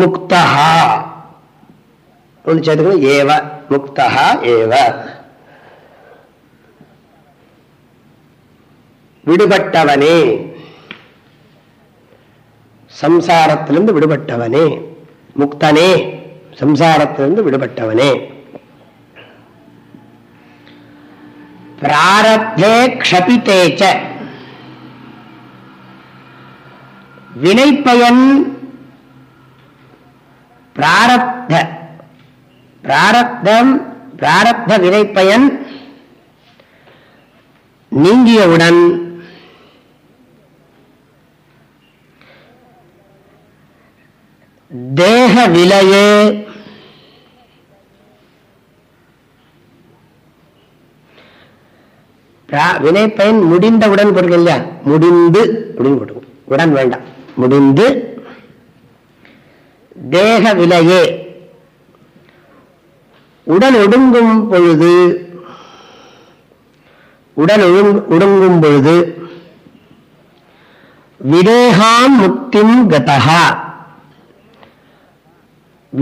Speaker 1: முக்தஹா ஒன்று சேர்த்துக்கணும் ஏவ முக்தஹா ஏவ விடுபட்டவனே சம்சாரத்திலிருந்து விடுபட்டவனே முக்தனே சம்சாரத்திலிருந்து விடுபட்டவனே பிராரப்தே க்ஷபித்தேச்ச வினைப்பயன் பிராரப்த பிராரப்தம் பிராரப்த வினைப்பயன் நீங்கியவுடன் தேக விலையே வினைப்பயன் முடிந்த உடன் போடுங்க இல்லையா முடிந்து உடன் வேண்டாம் முடிந்து தேக விலையே உடல் ஒடுங்கும் பொழுது உடல் ஒடுங்கும் பொழுது விதேகாம் முக்திம் கதகா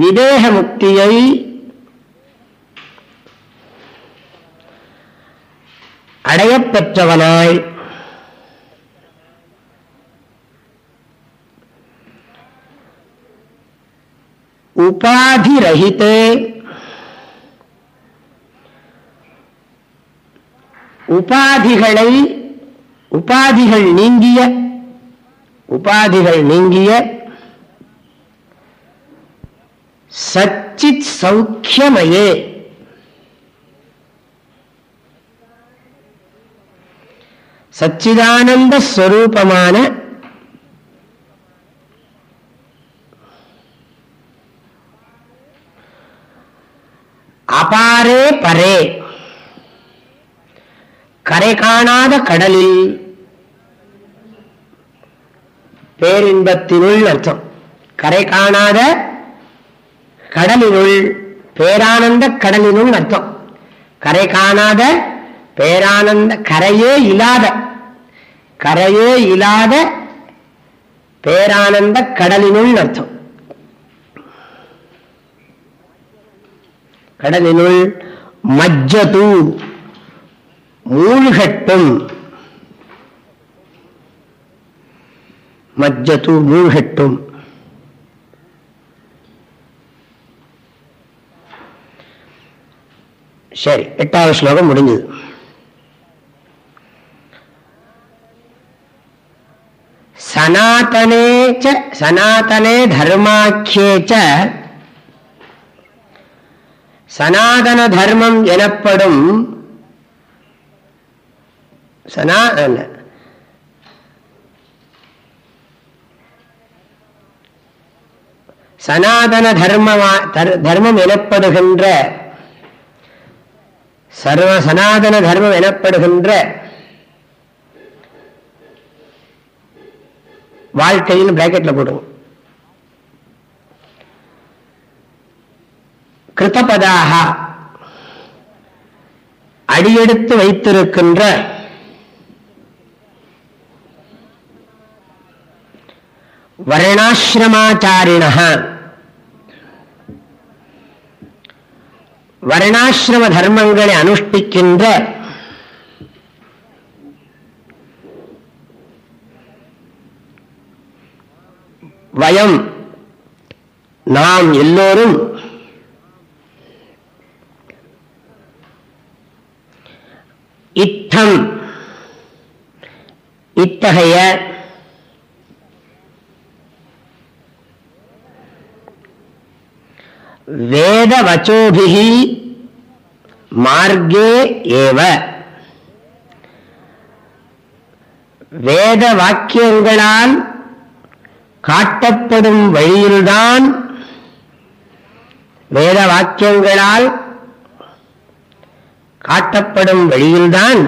Speaker 1: விதேக முக்தியை அடையப்பெற்றவனாய் உபாதிரகிதே உபாதிகளை உபாதிகள் நீங்கிய உபாதிகள் நீங்கிய சச்சித் சௌக்கியமயே சச்சிதானந்த ஸ்வரூபமான அபாரே பரே கரை காணாத கடலில் பேரின்பத்தினுள் அர்த்தம் கரை காணாத கடலினுள் பேரானந்த கடலினுள் அர்த்தம் கரை காணாத பேரானந்த கரையே இல்லாத கரையே இல்லாத பேரானந்த கடலினுள் அர்த்தம் கடலினுள் மஜ்ஜது மூழ்கட்டும் மஜ்ஜது மூழ்கட்டும் சரி எட்டாவது ஸ்லோகம் முடிஞ்சது சனாதனே சனாதனே தர்மாக்கியே சனாதன தர்மம் எனப்படும் சனா சனாதன தர்மமா தர்மம் எனப்படுகின்ற சர்வ சனாதன தர்மம் எனப்படுகின்ற வாழ்க்கையில் பிராக்கெட்ல போடுவோம் கிருத்தபதாக அடியெடுத்து வைத்திருக்கின்ற வர்ணாசிரமாச்சாரிண வர்ணாசிரம தர்மங்களை அனுஷ்டிக்கின்ற வயம் நாம் எல்லோரும் இத்தம் இத்தகைய வச்சோபிகி மார்க்கே ஏவ வேத வாக்கியங்களால் காட்டப்படும் வழியில்தான் வேத வாக்கியங்களால் காட்டப்படும் வழியில்தான்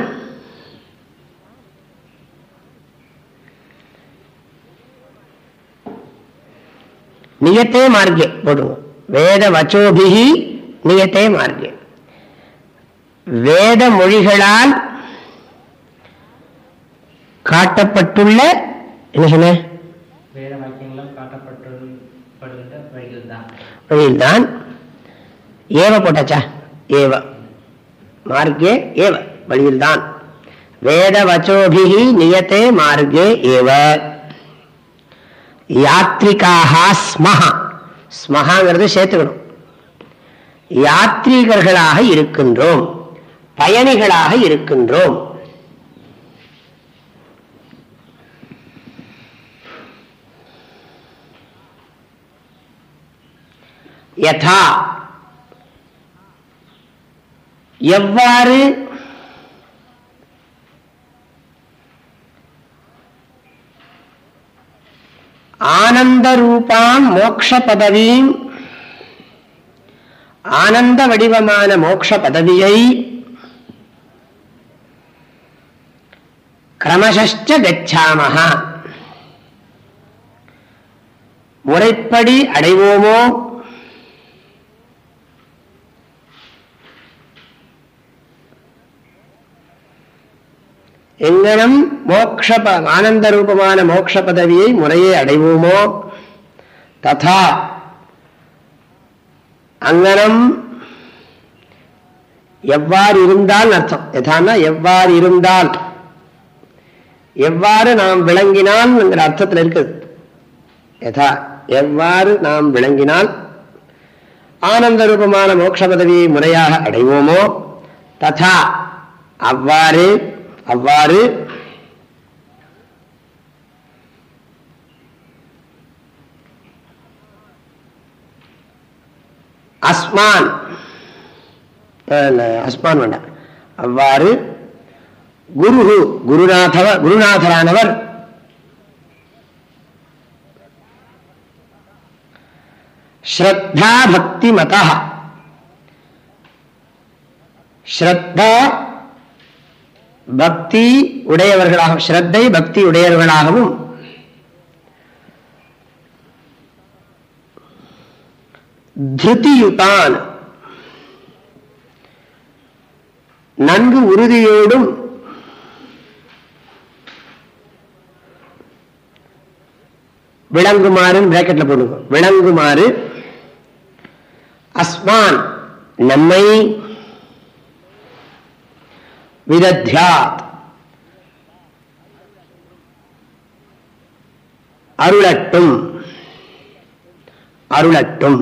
Speaker 1: நியத்தே மார்க்கே போடுவோம் வேத வச்சோபிகி நியத்தே மார்க்கே வேத மொழிகளால் காட்டப்பட்டுள்ள என்ன சொன்ன ஏவ போட்டாச்சா ஏவ மார்க்கே ஏவ வழியில்தான் வேத வச்சோபிகி நியத்தை மார்க்கே ஏவ யாத்ரிகாக ஸ்மகாங்கிறது சேர்த்துக்கணும் யாத்ரீகர்களாக இருக்கின்றோம் பயணிகளாக இருக்கின்றோம் யதா எவ்வாறு ஆனந்த ரூபாம் மோக்ஷ பதவீம் ஆனந்த வடிவமான மோக்ஷ பதவியை கிரமசஷ்ட கச்சாமஹா முறைப்படி அடைவோமோ எங்கனம் மோக்ஷ ஆனந்த ரூபமான மோக்ஷ பதவியை முறையே அடைவோமோ ததா அங்கனம் எவ்வாறு இருந்தால் அர்த்தம் எதானா எவ்வாறு இருந்தால் எவ்வாறு நாம் விளங்கினால் என்கிற அர்த்தத்தில் இருக்குது எதா எவ்வாறு நாம் விளங்கினால் ஆனந்த ரூபமான மோட்ச பதவியை முறையாக அடைவோமோ ததா அவ்வாறு அவ்வாறு அஸ்மான் அஸ்மான் வேண்டாம் அவ்வாறு குரு குருநாதவ குருநாதரானவர் ஸ்ரத்தா பக்தி மதா ஸ்ரத்தா பக்தி உடையவர்களாகவும் ஸ்ரத்தை பக்தி உடையவர்களாகவும் திருத்தியுட்டான் நன்கு உறுதியோடும் விளங்குமாறு பிராக்கெட்ல போடுங்க விளங்குமாறு அஸ்மான் நம்மை விதத்யாத் அருளட்டும் அருளட்டும்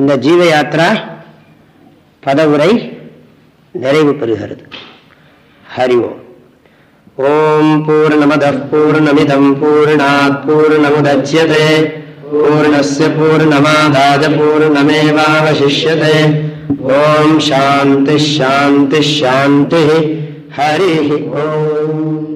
Speaker 1: இந்த ஜீவ யாத்ரா பதவுரை நிறைவு பெறுகிறது ஹரி ஓம் ஓம் பூர்ணமத பூர்ணமிதம் பூர்ணாத் பூர்ணமுதட்சியதே பூர்ணஸ்ய பூர்ணமாதாஜ பூர்ணமேவாவசிஷ்யதே ஓம் சாந்தி ஷாந்தி ஷாந்தி ஹரி ஓம்